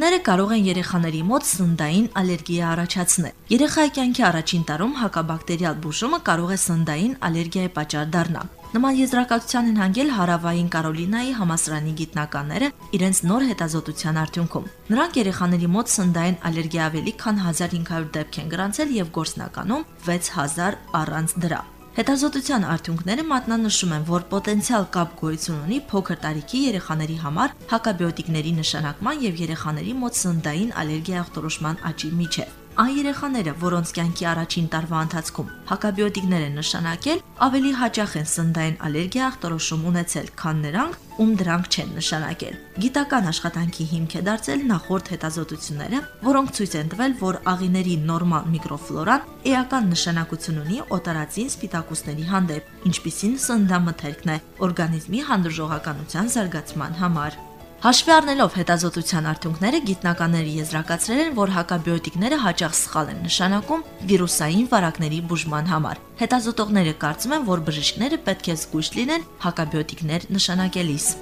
Հակաբիոտիկները կարող են երեխաների մոտ սննդային ալերգիա առաջացնել։ Երեխայի կյանքի առաջին տարում հակաբակտերիալ բուժումը կարող է սննդային ալերգիայի պատճառ դառնալ։ Նման եզրակացության են հանգել Հարավային Կարոլինայի համասարանի գիտնականները իրենց նոր հետազոտության արդյունքում։ Նրանք երեխաների մոտ սննդային ալերգիա ավելի քան 1500 դեպք են գրանցել եւ գործնականում 6000 առանց դրա։ Հետազոտության արդյունքները մատնանշում են, որ պոտենցիալ կապ գոյություն ունի փոքր տարիքի երեխաների համար հակաբիոտիկների նշանակման եւ երեխաների մոտ սննդային ալերգիա ախտորոշման աճի միջև։ Այն երեխաները, որոնց կյանքի առաջին տարվա ընթացքում հակաբիոտիկներ են նշանակել, ավելի հաճախ են սննդային ալերգիա ախտորոշում ունեցել, քան նրանք, ում դրանք չեն նշանակել։ Գիտական աշխատանքի հիմք է դարձել նախորդ հետազոտությունները, որոնք ցույց են տվել, որ աղիների նորմալ միկրոֆլորան էական նշանակություն ունի օտարածին սպիտակուցների հանդեպ, ինչպիսին սննդամթերքն է օրգանիզմի հանդուրժողականության զարգացման համար։ Հաշվի առնելով հետազոտության արդյունքները, գիտնականները եզրակացրել են, որ հակաբիոտիկները հաճախ սխալ են նշանակում վիրուսային վարակների բուժման համար։ Հետազոտողները կարծում են, որ բժիշկները պետք է զգույշ լինեն հակաբիոտիկներ նշանակելիս։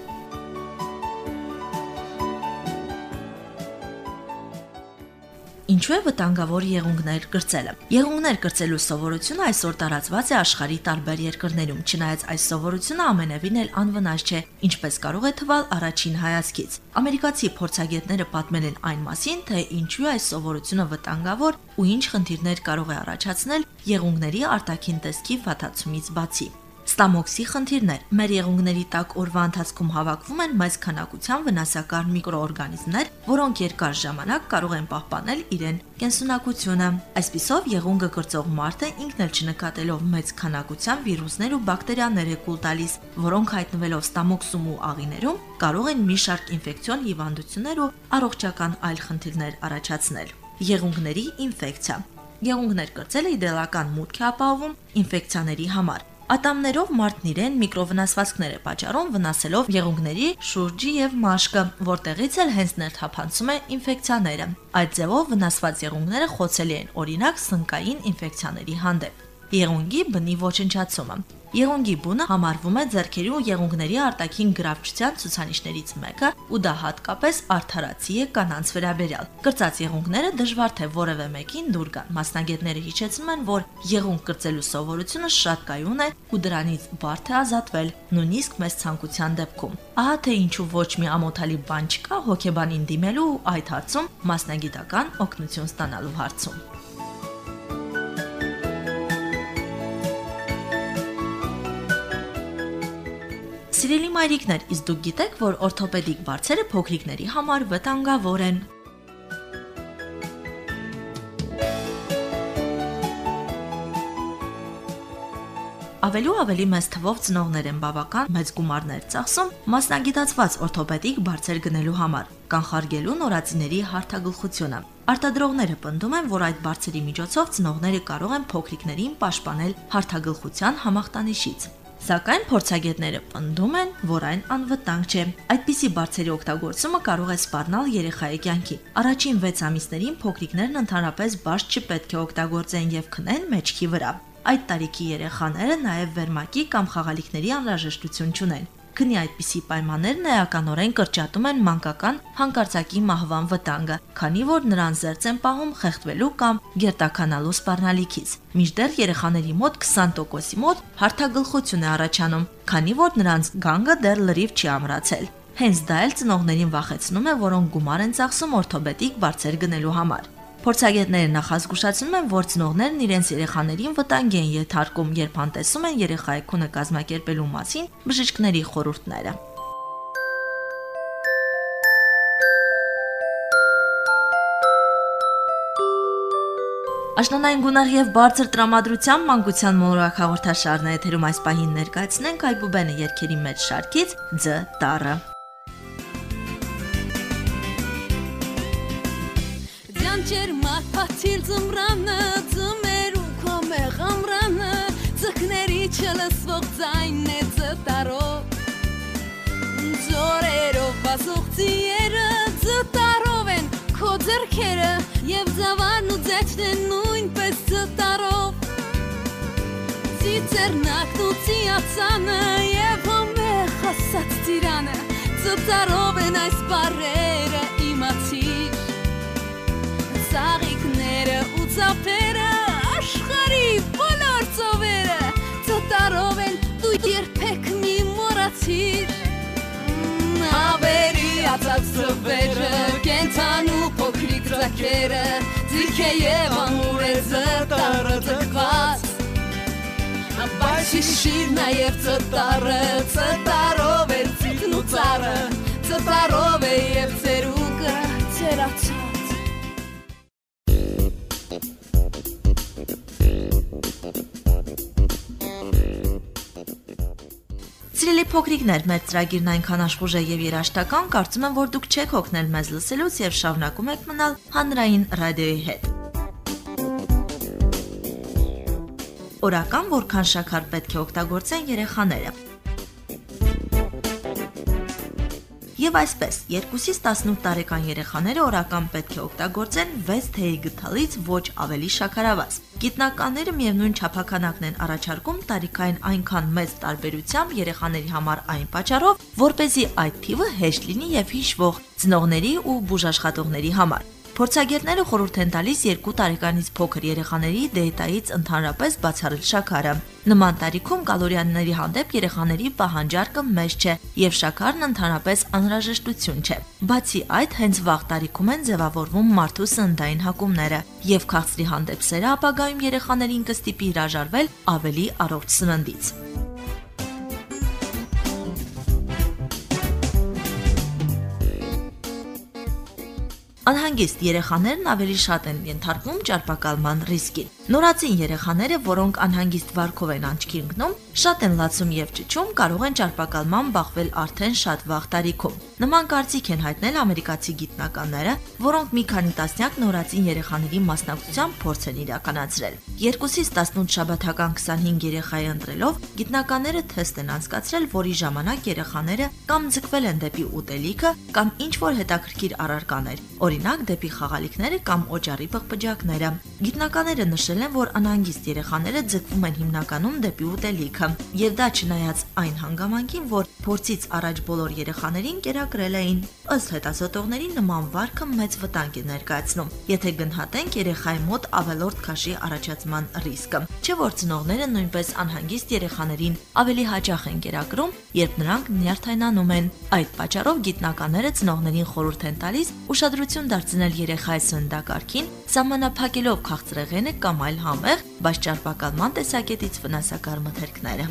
Ինչու է վտանգավոր եղունգներ կրծելը։ Եղունգներ կրծելու սովորությունը այսօր տարածված է աշխարհի տարբեր երկրներում, չնայած այս սովորությունը ամենևին էլ անվնաս չէ, ինչպես կարող է թվալ առաջին հայացքից։ Ամերիկացի փորձագետները պատմել են այն մասին, թե ինչու է այս սովորությունը վտանգավոր ու ինչ խնդիրներ կարող է առաջացնել եղունգների արտաքին տեսքի վատացումից բացի։ Ստամոքսի խնդիրներ։ Մեր եղունգների տակ օրվա ընթացքում հավաքվում են մեծ քանակությամբ վնասակար միկրոօրգանիզմներ, որոնք երկար ժամանակ կարող են պահպանել իրեն կենսունակությունը։ Այսպիսով եղունգը կրծող մարդը ինքն էլ չնկատելով մեծ քանակությամբ վիրուսներ ու բակտերիաներ է կուլ տալիս, որոնք հայտնվելով ստամոքսում ու աղիներում կարող են մի շարք ինֆեկցիոն հիվանդություններ ու առողջական այլ խնդիրներ առաջացնել։ Եղունգների ինֆեկցիա. Եղունգներ կրծելը իդեալական մուտք է ապահովում ինֆեկցիաների համար։ Ատամներով մարդն իրեն միկրովնասվածքներ է պատճառում վնասելով եղունգների շուրջի եւ մաշկը, որտեղից էլ հենց ներթափանցում է ինֆեկցիաները։ Այդ ձևով վնասված եղունգները խոցելի են օրինակ սնկային ինֆեկցիաների հանդեպ։ Եղունգի բնի ոչնչացումը Եղունգի բունը համարվում է ձեռքերի ու եղունգների արտաքին գրավչության ցուցանիշներից մեկը ու դա հատկապես արդարացի է կանանց վերաբերյալ։ Կրծած եղունգները դժվար թե որևէ մեկին դուր գան։ Մասնագետները հիշեցնում են, որ եղունգ կրծելու սովորությունը շատ կայուն է ու դրանից բարդ է ազատվել, նույնիսկ մեծ ցանկության դեպքում։ Ահա թե ինչու ոչ մի ամոթալի բան չկա հոգեբանին դիմելու ու այդ հարցում մասնագիտական օգնություն ստանալու հարցում։ Սիրելի մայրիկներ, իսկ դուք գիտեք, որ օրթոպեդիկ բարձերը փոքրիկների համար վտանգավոր են։ Ավելի ու ավելի մեծ թվով ծնողներ են բավական մեծ գումարներ ծախսում մասնագիտացված օրթոպեդիկ բարձեր գնելու համար, կանխարգելու նորածիների հարթագլխությունը։ Արտադրողները պնդում են, որ այդ բարձերի միջոցով ծնողները կարող են փոքրիկներին պաշտպանել հարթագլխության համախտանիշից։ Սակայն փորձագետները պնդում են, որ այն անվտանգ չէ։ Այդպիսի բարձերի օգտագործումը կարող է սպառնալ երեխայի կյանքի։ Առաջին 6 ամիսներին փոքրիկներն ընդհանրապես բաց չպետք է օգտագործեն եւ քնեն մեջքի վրա։ Այդ տարիքի երեխաները նաև վերմակի կամ խաղալիքների անհրաժեշտություն չունեն։ Քնի այդպիսի պայմաններն էականորեն կրճատում են մանկական հանկարծակի մահվան վտանգը, քանի որ նրան զերծ են պահում խեղդվելու կամ գերտականալու սպառնալիքից։ Մինչդեռ երեխաների մոտ 20%-ի մոտ հարթագլխություն է առաջանում, քանի որ նրանց գանգը դեռ լրիվ չի ամրացել։ Հենց դա էլ ծնողներին վախեցնում է, որոնք գումար են ծախսում օրթոպեդիկ բարձր գնելու համար։ Փորձագետները նախազգուշացնում են, որ ծնողներն իրենց երեխաներին վտանգ են ենթարկում, երբ հանդեսում են երեխայի քունը կազմակերպելու մասին բժիշկների խորհուրդները։ Աշնանային գունեղ եւ բարձր տրամադրության մանկության մոլորակ հաղորդաշարն է եթերում այս պահին ներկայացնենք Այբուբենը երկերի մեջ շարքից Ձ տառը։ ջեր մահացիլ ծմրանը ծմեր ու քո մեղամրանը ձկների չլսվող ձայնն է ծտարով ձորերով բազող ծիերը ծտարով են քո ձեռքերը եւ զավարն ու ձեթն նույնպես ծտարով ծիծեռնակն ու ծիացանը եւ համեղ հասած ծիրանը ծտարով են այս բարերը դու երբեք մի մոռացիր Ավերի ածած ծվերը, կենցանու փոքրիկ ձակերը, ձիք է և ամուր է զտարը ձգված Բայց հիշիր նաև ծտարը, ծտարով է ձիքն ու ծառը, ծտարով է և ծերուկը ծերացած Սիրելի փոքրիկներ, մեր ծրագիրն այնքան աշխուժ է եւ երաժշտական, կարծում եմ, որ դուք չեք հոգնել մեզ լսելուց եւ շարունակում եք մնալ հանրային ռադիոյի հետ։ Օրական որքան շաքար պետք է օգտագործեն երեխաները։ Եվ այսպես, 2-ից 18 տարեկան երեխաները օրական պետք է օգտագործեն 6 թեյի գթալից ոչ ավելի շաքարավազ։ Գիտնականները միևնույն չափականակն են առաջարկում տարիքային այնքան մեծ տարբերությամբ երեխաների համար այն պատճառով, որ เป զի այդ թիվը հեշտ լինի եւ հիշվող ծնողների ու բուժաշխատողների համար։ Փորձագետները խորհուրդ են տալիս 2 տարեկանից փոքր երեխաների դիետայից ընդհանրապես բացառել շաքարը։ Նման տարիքում կալորիաների հանդեպ երեխաների պահանջարկը մեծ չէ եւ շաքարն ընդհանրապես անհրաժեշտություն չէ։ Բացի այդ, հենց վաղ տարիքում են ձևավորվում մարդու սննդային հակումները եւ քաղցրի հանդեպ սերը ապագայում երեխաներին կստիպի հրաժարվել ավելի առողջ սննդից։ Անհանգիստ երեխաներն ավելի շատ են ենթարկվում ճարպակալման ռիսկին։ Նորածին երեխաները, որոնք անհանգիստ վարքով են աչքի ընկնում, շատ են լացում եւ ճճում, կարող են ճարպակալման բախվել արդեն շատ վաղ տարիքում։ Նման կարծիք են հայտնել ամերիկացի գիտնականները, որոնք մի քանի տասնյակ նորածին երեխաների մասնակցությամբ փորձ են իրականացրել։ 2-ից 18 շաբաթական 25 երեխայի ընտրելով գիտնականները թեստ են անցկացրել, որի ժամանակ երեխաները կամ ձգվել են դեպի ուտելիքը, կամ ինչ որ հետաքրքիր առարկաներ, օրինակ դեպի խաղալիքները կամ օճառի պղպջակները։ Գիտնականները նշել են, որ անհանգիստ երեխաները ձգվում են հիմնականում դեպի ուտելիքը, եւ դա չնայած այն հանգամանքին, որ փորձից առաջ բոլոր երեխաներին կերակրել էին։ Ըստ հետազոտողների նման վարքը մեծ վտանգ է ներկայացնում, եթե գնահատենք երեխայի մոտ ավելորդ քաշի առաջացման ռիսկը։ Չէ որ ծնողները նույնպես անհանգիստ երեխաներին ավելի հաճախ են կերակրում, երբ նրանք նյարդայնանում են։ Այդ պատճառով գիտնականները ծնողներին խորհուրդ են տալիս ուշադրություն դարձնել երեխայի սննդակարգին, սահմանափակելով քաղցրեղենը կամ այլ համեղ, բայց ճարպակալման տեսակետից վնասակար մթերքները։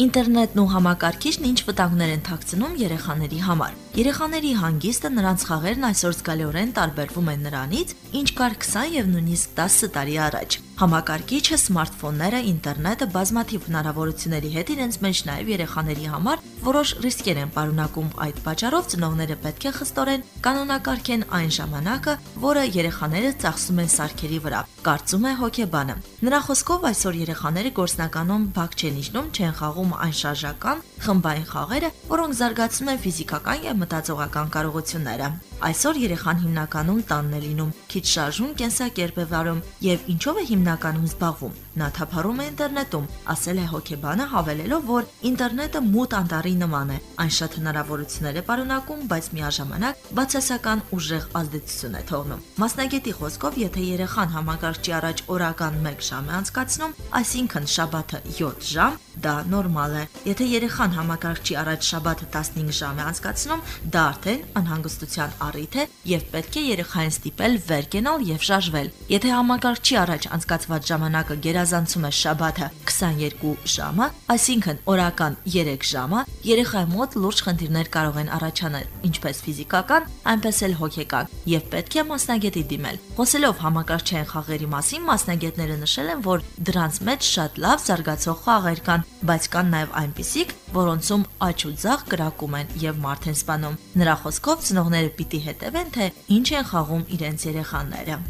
Ինտերնետն ու համակարգիչն ինչ վտանգներ են թաքցնում երեխաների համար։ Երեխաների հանգիստը նրանց խաղերն այսօր զգալիորեն տարբերվում են նրանից, ինչ կար 20 եւ նույնիսկ 10 տարի առաջ։ Համակարգիչը, սմարթֆոնները, ինտերնետը բազմաթիվ հնարավորությունների հետ իրենց մեջ նաև երեխաների համար որոշ ռիսկեր են պարունակում այդ պատճառով ծնողները պետք է խստորեն կանոնակարգեն այն ժամանակը, որը երեխաները ծախսում են սարքերի վրա, կարծում է հոկեբանը։ Նրա խոսքով այսօր երեխաները գործնականում բակ չեն իջնում, չեն խաղում այն շարժական, խմբային խաղերը, որոնք զարգացնում են ֆիզիկական եւ մտածողական կարողությունները։ Այսօր երեխան հիմնականում տանն է լինում, քիչ շարժուն կենսակերպ է վարում եւ ինչով է հիմնականում զբաղվում։ Նա թափառում է ինտերնետում, ասել է հոկեբանը հավելելով, որ ինտերնետը մութ անտառի նման է։ Այն շատ հնարավորություններ է պարունակում, բայց միաժամանակ բացասական ուժեղ ազդեցություն է թողնում։ Մասնագետի խոսքով, եթե երեխան համակարգչի առաջ օրական 1 ժամ է անցկացնում, այսինքն շաբաթը 7 ժամ, դա նորմալ է։ Եթե երեխան համակարգչի առաջ շաբաթը 15 ժամ է անցկացնում, դա արդեն անհանգստության առիթ է եւ պետք է երեխային ստիպել վեր կենալ եւ շարժվել։ Եթե համակարգչի առաջ անցկացված ժամանակը գերազանցում է շաբաթը 22 ժամը, այսինքն օրական 3 ժամը, երեխայի մոտ լուրջ խնդիրներ կարող են առաջանալ, ինչպես ֆիզիկական, այնպես էլ հոգեկան, եւ պետք է մասնագետի դիմել։ Խոսելով համակարգչային խաղերի մասին, մասնագետները նշել են, որ դրանց մեջ շատ լավ զարգացող խաղեր կան, բայց կան նաև այնպիսիք, որոնցում աճ ու ձախ կրակում են եւ մարդ են սպանում։ Նրա խոսքով ծնողները պիտի հետևեն, թե ինչ են խաղում իրենց երեխաները։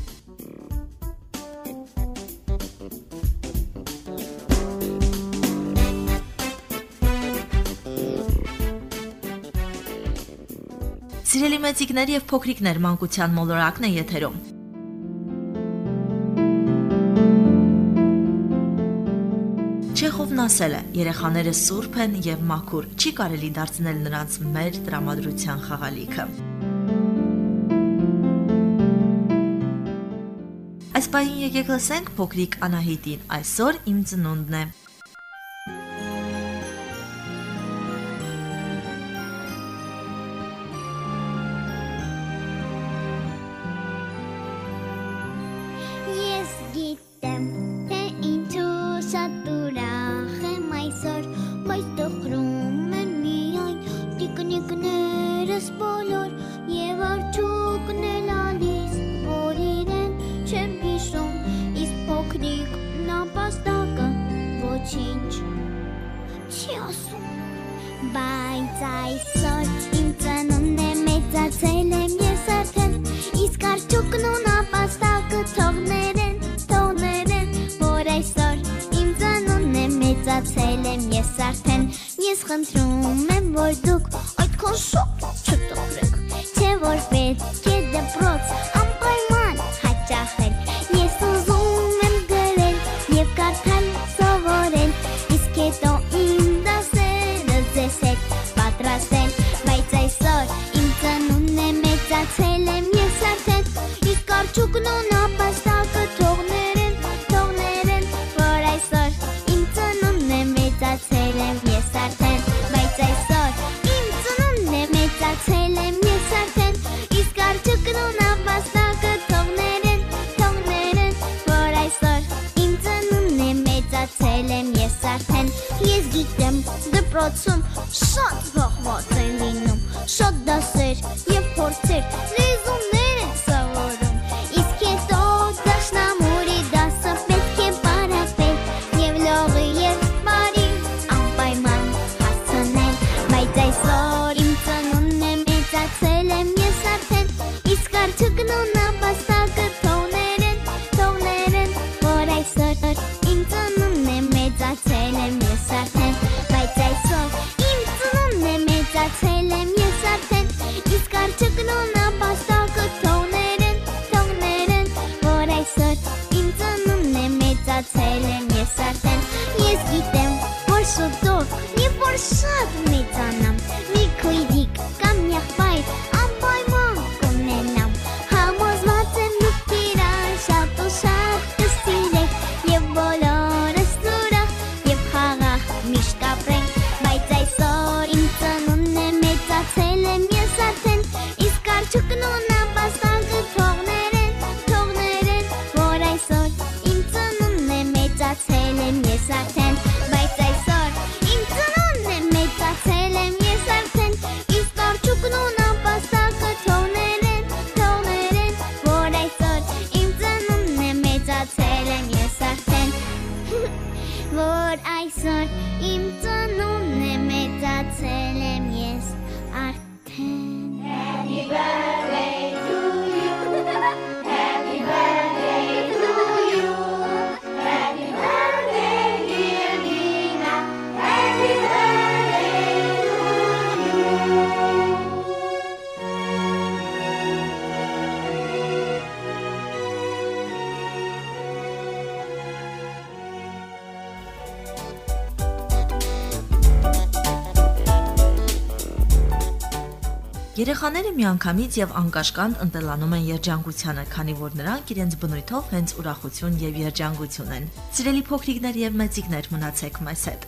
Սիրելի մեծիկներ եւ փոքրիկներ, մանկության մոլորակն է եթերում։ Չեխովն ասել է. երեխաները սուրբ են եւ մաքուր, չի կարելի դարձնել նրանց մեր տրամադրության խաղալիքը։ Այս պահին եկեք լսենք փոքրիկ Անահիտին։ Այսօր իմ ծնունդն է։ դպրոցում շատ զբաղված են լինում Շատ դասեր եւ փորձեր Երեխաները միանգամից եւ անկաշկանդ ընտելանում են երջանկությանը, քանի որ նրանք իրենց բնույթով հենց ուրախություն եւ երջանկություն են։ Սիրելի փոքրիկներ եւ մեծիկներ, մնացեք մեզ հետ։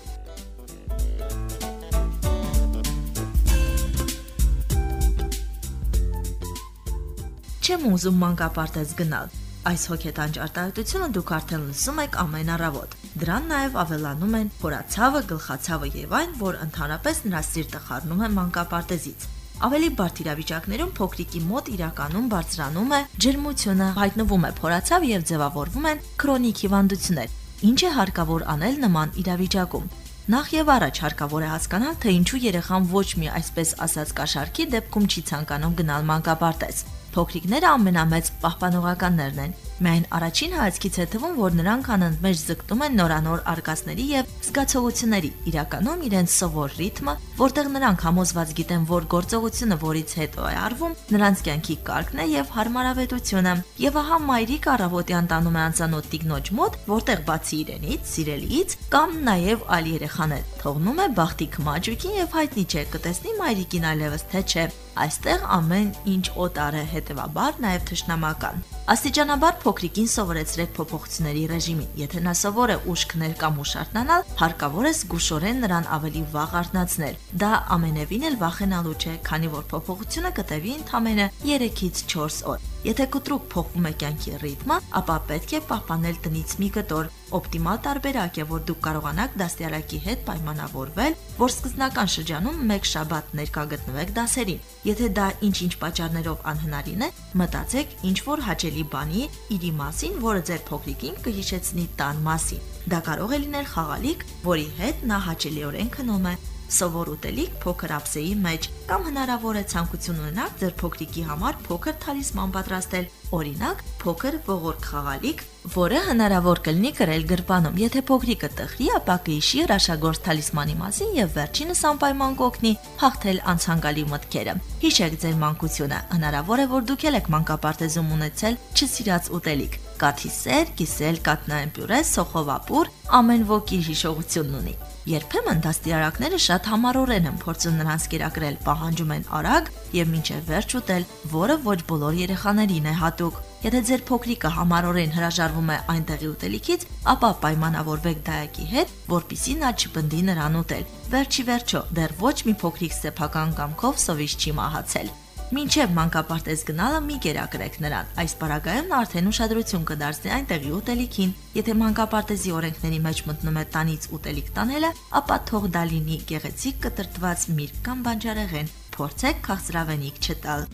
Չեմ ուզում մանկապարտեզ գնալ։ Այս հոգետանջ արտահայտությունը դուք արդեն լսում եք ամեն առավոտ։ Դրան նաև ավելանում են փորացավը, գլխացավը եւ այն, որ ընդհանրապես նրա սիրտը խառնում է մանկապարտեզից։ Ավելի բարդ իրավիճակներում փոքրիկի մոտ իրականում բարձրանում է ջերմությունը, հայտնվում է փորացավ եւ ձևավորվում են քրոնիկ հիվանդություններ։ Ինչ է հարկավոր անել նման իրավիճակում։ Նախ եւ առաջ հարկավոր է հասկանալ, թե ինչու երեխան ոչ մի այսպես ասած կաշառքի դեպքում չի ցանկանում գնալ մանկապարտեզ։ Փոքրիկները ամենամեծ պահպանողականներն են։ Միայն առաջին հայացքից է թվում, որ նրանք անընդմեջ զգտում են նորանոր արկածների եւ զգացողությունների, իրականում իրենց սովոր ռիթմը, որտեղ նրանք համոզված գիտեն, որ գործողությունը, որից հետո է արվում, նրանց կյանքի կարգն է եւ հարմարավետությունը։ Եվ ահա մայրիկ առավոտյան տանում է անծանոթ տիկնոջ մոտ, որտեղ բացի իրենից, սիրելիից կամ նաեւ այլ երեխաներ, թողնում է բախտի քմաջուկին եւ հայտնի չէ կտեսնի մայրիկին այլևս թե չէ։ Այստեղ ամեն ինչ օտար է, հետևաբար նաև թշնամական։ Աստիճանաբար փոքրիկին սովորեցրեք փոփոխությունների ռեժիմին։ Եթե նա սովոր է ուշ քնել կամ ուշ արթնանալ, հարկավոր է զգուշորեն նրան ավելի վաղ արթնացնել։ Դա ամենևին էլ վախենալու չէ, քանի որ փոփոխությունը կտևի ընդամենը 3-ից 4 օր։ Եթե կտրուկ փոխվում է կյանքի ռիթմը, ապա պետք է պահպանել տնից մի կտոր։ Օպտիմալ տարբերակ է, որ դուք կարողանաք դաստիարակի հետ պայմանավորվել, որ սկզբնական շրջանում մեկ շաբաթ ներկա գտնվեք դասերին։ Եթե դա ինչ-ինչ պատճառներով անհնարին է, մտածեք ինչ որ հաճելի բանի իրի մասին, որը ձեր փոքրիկին կհիշեցնի տան մասին։ Դա կարող է լինել խաղալիք, որի հետ նա հաճելիորեն քնում է սովոր ուտելիք փոքր ափսեի մեջ կամ հնարավոր է ցանկություն ունենաք ձեր փոքրիկի համար փոքր թալիսման պատրաստել, օրինակ փոքր ողորկ խաղալիք, որը հնարավոր կլինի գրել գրպանում։ Եթե փոքրիկը տխրի, ապա կհիշի հրաշագործ թալիսմանի մասին եւ վերջինս անպայման կօգնի հաղթել անցանկալի մտքերը։ Հիշեք ձեր մանկությունը։ Հնարավոր է որ դուք եք մանկապարտեզում ունեցել չսիրած ուտելիք։ Կաթի սեր, կիսել, կատնային պյուրե, սոխովապուր, ամեն ոք իր հիշողությունն ունի։ Երբեմն դաստիարակները շատ համառորեն են փորձում նրանց կերակրել, պահանջում են արագ եւ մինչեւ վերջ ուտել, որը ոչ բոլոր երեխաներին է հատուկ։ Եթե ձեր փոքրիկը համառորեն հրաժարվում է այնտեղի ուտելիքից, ապա պայմանավորվեք դայակի հետ, որpիսի նա չպնդի նրան ուտել։ Վերջի վերջո, դեռ ոչ մի փոքրիկ սեփական կամքով սովից չի մահացել։ Մինչև մանկապարտեզ գնալը մի կերակրեք նրան։ Այս պարագայում արդեն ուշադրություն կդարձնի այնտեղի ուտելիքին։ Եթե մանկապարտեզի օրենքների մեջ մտնում է տանից ուտելիք տանելը, ապա թող դա լինի գեղեցիկ կտրտված միրգ կամ բանջարեղեն։ Փորձեք քաղցրավենիք չտալ։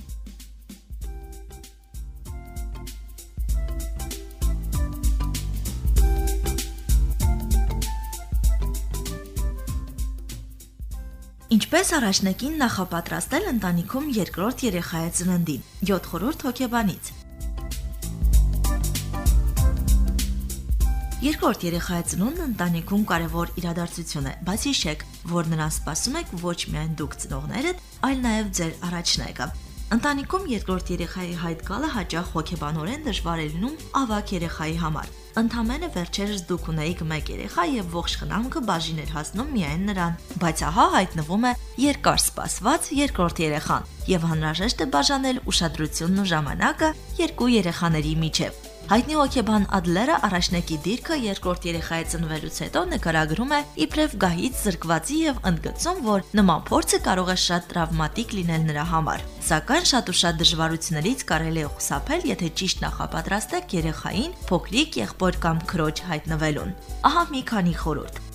Ինչպես առաջնակին նախապատրաստել ընտանիքում երկրորդ երեխայի ծննդին։ 7 խորհուրդ հոգեբանից։ Երկրորդ երեխայի ծնունդն ընտանիքում կարևոր իրադարձություն է, բայց հիշեք, որ նրան սպասում եք ոչ միայն դուք ծնողներդ, այլ նաև ձեր առաջնեկը։ Ընտանիքում երկրորդ երեխայի հայտ գալը հաճախ հոգեբանորեն դժվար է լինում ավակ երեխայի համար։ Ընդամենը վերջերս դուք ունեիք մեկ երեխա եւ ողջ խնամքը բաժին էր հասնում միայն նրան, բայց ահա հայտնվում է երկար սպասված երկրորդ երեխան եւ անհրաժեշտ է բաժանել ուշադրությունն ու ժամանակը երկու երեխաների միջև։ Հայտնի հոկեբան Ադլերը առաջնակի դիրքը երկրորդ երեխայի ծնվելուց հետո նկարագրում է իբրև գահից զրկվածի եւ ընդգծում, որ նման փորձը կարող է շատ տրավմատիկ լինել նրա համար։ Սակայն շատ ու շատ դժվարություններից կարելի է խուսափել, եթե ճիշտ նախապատրաստեք երեխային փոքրիկ եղբոր կամ քրոջ հայտնվելուն։ Ահա մի քանի խորհուրդ։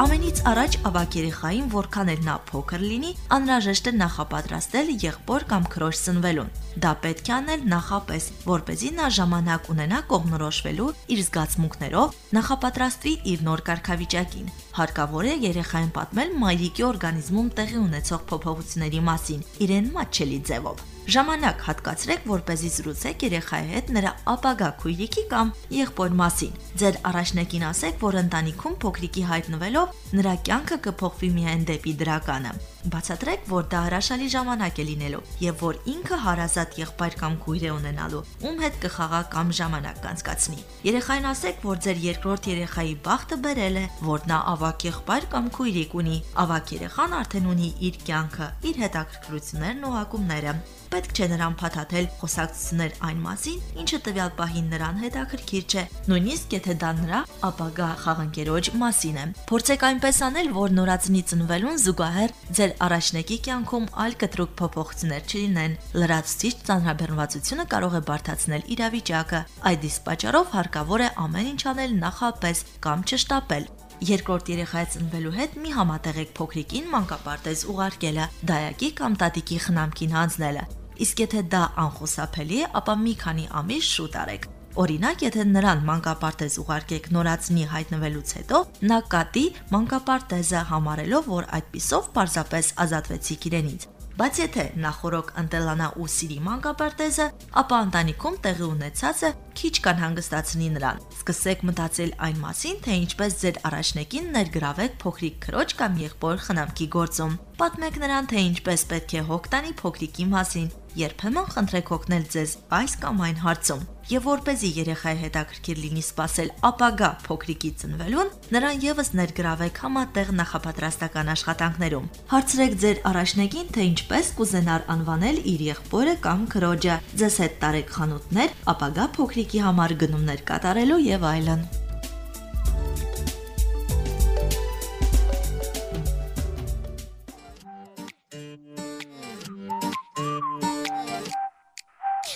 Ամենից առաջ ավակ երեխային, որքան էլ նա փոքր լինի, անհրաժեշտ է նախապատրաստել եղբոր կամ քրոջ սնվելուն։ Դա պետք է անել նախապես, որ เป զի նա ժամանակ ունենա կողմնորոշվելու իր զգացմունքներով, նախապատրաստվի իր նոր կարգավիճակին։ Հարկավոր է երեխային պատմել մայրիկի օրգանիզմում տեղի ունեցող փոփոխությունների մասին, իրեն մատչելի ձևով։ Ժամանակ հատկացրեք, որ เป զի զրուցեք երեխայի հետ նրա ապագա քույրիկի կամ եղբոր մասին։ Ձեր առաջնակին ասեք, որ ընտանիքում փոքրիկի հայտնվելով նրա կյանքը կփոխվի միայն դեպի դրականը։ Բացատրեք, որ դա հրաշալի ժամանակ է լինելու եւ որ ինքը հարազատ եղբայր կամ քույր է ունենալու, ում հետ կխաղա կամ ժամանակ կանցկացնի։ Երեխային ասեք, որ ձեր երկրորդ երեխայի բախտը բերել է, որ նա ավակ եղբայր կամ քույրիկ ունի։ Ավակ երեխան արդեն ունի իր կյանքը, իր հետաքրքրություններն ու հակումները պետք չէ նրան փաթաթել խոսակցություններ այն մասին, ինչը տվյալ պահին նրան հետաքրքիր չէ, նույնիսկ եթե դա նրա ապագա խաղընկերոջ մասին է։ Փորձեք այնպես անել, որ նորածնի ծնվելուն զուգահեռ ձեր առաջնեկի կյանքում այլ կտրուկ փոփոխություններ չլինեն։ Լրացուցիչ ծանրաբեռնվածությունը կարող է բարթացնել իրավիճակը։ Այդ իսկ պատճառով հարկավոր է ամեն ինչ անել նախապես կամ չշտապել։ Երկրորդ երեխայի ծնվելու հետ մի համատեղեք փոքրիկին մանկապարտեզ ուղարկելը, դայակի կամ տատիկի խնամքին հանձնելը։ Իսկ եթե դա անխուսափելի է, ապա մի քանի ամիս շուտ արեք։ Օրինակ, եթե նրան մանկապարտեզ ուղարկեք նորածնի հայտնվելուց հետո, նա կատի մանկապարտեզը համարելով, որ այդպիսով պարզապես ազատվեցիք իրենից։ Բայց եթե նախորոք ընտելանա ու սիրի մանկապարտեզը, ապա ընտանիքում տեղի ունեցածը քիչ կան հանգստացնի նրան։ Սկսեք մտածել այն մասին, թե ինչպես ձեր առաջնեկին ներգրավեք փոքրիկ քրոջ կամ եղբոր խնամքի գործում։ Պատմեք նրան, թե ինչպես պետք է հոգ տանի փոքրիկի մասին, երբեմն խնդրեք օգնել ձեզ այս կամ այն հարցում։ Եվ որ เป զի երեխայի հետաքրքիր լինի սпасել ապագա փոքրիկի ծնվելուն, նրան եւս ներգրավեք համատեղ նախապատրաստական աշխատանքներում։ Հարցրեք ձեր առաջնեկին, թե ինչպես կուզենար անվանել իր եղբորը կամ քրոջը, ձեզ հետ տարեք խանութներ, ապագա փոքրիկի համար գնումներ կատարելու եւ այլն։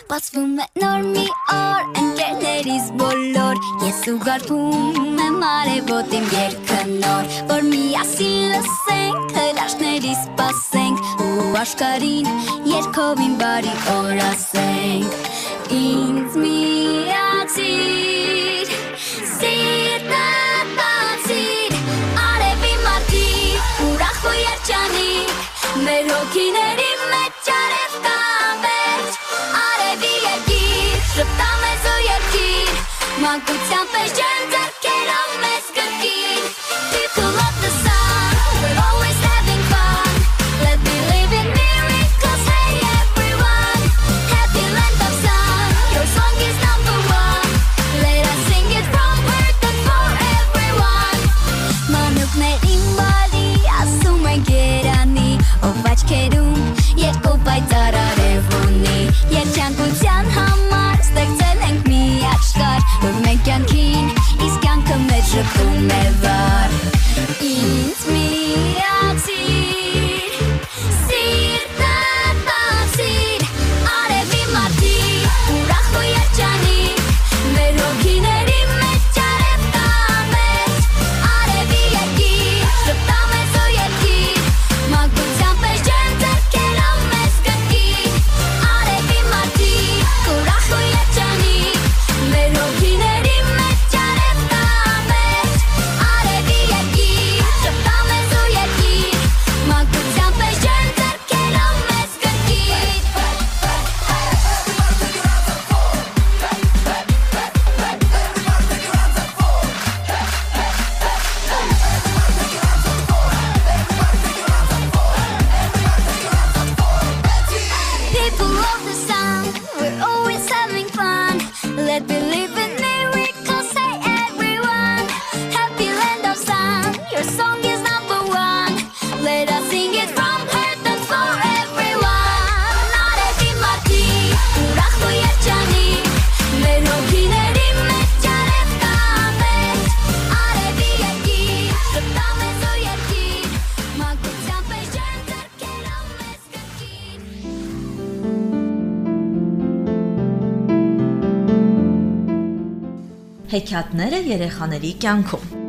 Բացվում է նոր մի օր ընկերներիս բոլոր Ես ուղարկում եմ արևոտ իմ երկը նոր Որ միասին լսենք, հրաշքների սպասենք Ու աշխարին երկովին բարի օր ասենք Ինձ միացիր, սիրտը բացիր Արևի մարդիկ, ուրախ ու երջանիկ Մեր հոգիների Մանկության պես ջեն երեխաների կյանքում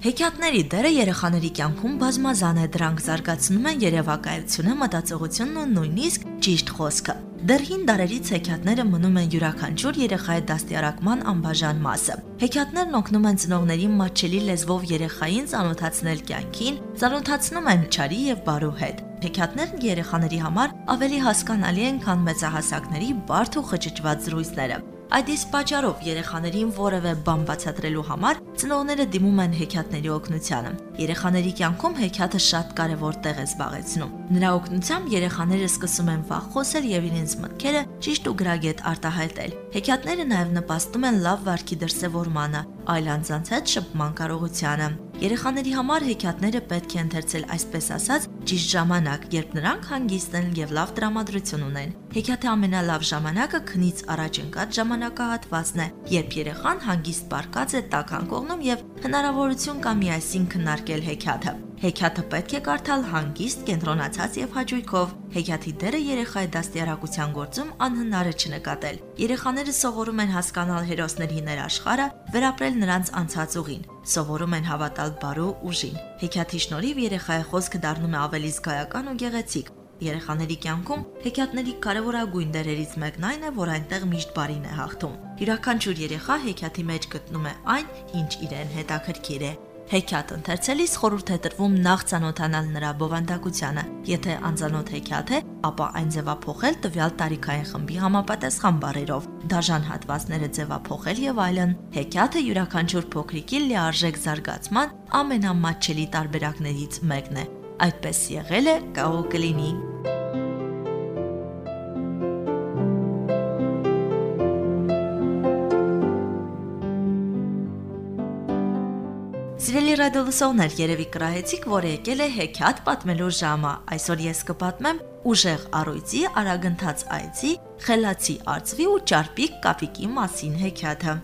Հեքիաթների դերը երեխաների կյանքում բազմազան է, դրանք զարգացնում են երևակայությունը, մտածողությունն ու նույնիսկ ճիշտ խոսքը։ Դեռ հին դարերից հեքիաթները մնում են յուրաքանչյուր երեխայի դաստիարակման անբաժան մասը։ Հեքիաթներն օգնում են ծնողներին մատչելի լեզվով երեխային ծանոթացնել կյանքին, ծանոթացնում են չարի եւ բարու հետ։ Հեքիաթներն երեխաների համար ավելի հասկանալի են, քան մեծահասակների բարդ ու խճճված զրույցները։ Այդ իսկ պատճառով երեխաներին որևէ բան բացատրելու համար ծնողները դիմում են հեքիաթների օգնությանը։ Երեխաների կյանքում հեքիաթը շատ կարևոր տեղ է զբաղեցնում։ Նրա օգնությամբ երեխաները սկսում են վաղ խոսել եւ իրենց մտքերը ճիշտ ու գրագետ արտահայտել։ Հեքիաթները նաեւ նպաստում են լավ վարքի դրսևորմանը, այլ անձանց հետ շփման կարողությանը։ Երեխաների համար հեքիաթները պետք է ընթերցել այսպես ասած ճիշտ ժամանակ, երբ նրանք հանգիստ են եւ լավ տրամադրություն ունեն։ Հեքիաթի ամենալավ ժամանակը քնից առաջ ընկած ժամանակահատվածն է, երբ երեխան հանգիստ բարկած է տաքան կողնում եւ հնարավորություն կա միասին քննարկել հեքիաթը։ Հեքիաթը պետք է կարդալ հանգիստ, կենտրոնացած եւ հաճույքով։ Հեքիաթի դերը երեխայի դաստիարակության գործում անհնար է չնկատել։ Երեխաները սովորում են հասկանալ հերոսների ներաշխարը, վերապրել նրանց անցած ուղին, սովորում են հավատալ բարու ուժին։ Հեքիաթի շնորհիվ երեխայի խոսքը դառնում է ավելի զգայական ու գեղեցիկ։ Երեխաների կյանքում հեքիաթների կարևորագույն դերերից մեկն այն է, որ այնտեղ միշտ բարին է հաղթում։ Յուրաքանչյուր երեխա հեքիաթի մեջ գտնում է այն, ինչ իրեն հետաքրքիր է։ Հեքիաթ ընթերցելիս խորհուրդ է տրվում նախ ծանոթանալ նրա բովանդակությանը։ Եթե անծանոթ հեքիաթ է, ապա այն ձևափոխել տվյալ տարիքային խմբի համապատասխան բառերով, դաժան հատվածները ձևափոխել եւ այլն։ Հեքիաթը յուրաքանչյուր փոքրիկի լիարժեք զարգացման ամենամատչելի տարբերակներից մեկն է։ Այդպես եղել է, կարող կլինի։ Սիրելի ռադիոլսողներ, երևի կրահեցիք, որ եկել է հեքիաթ պատմելու ժամը։ Այսօր ես կպատմեմ ուժեղ առույցի, արագընթաց այծի, խելացի արծվի ու ճարպիկ կապիկի մասին հեքիաթը։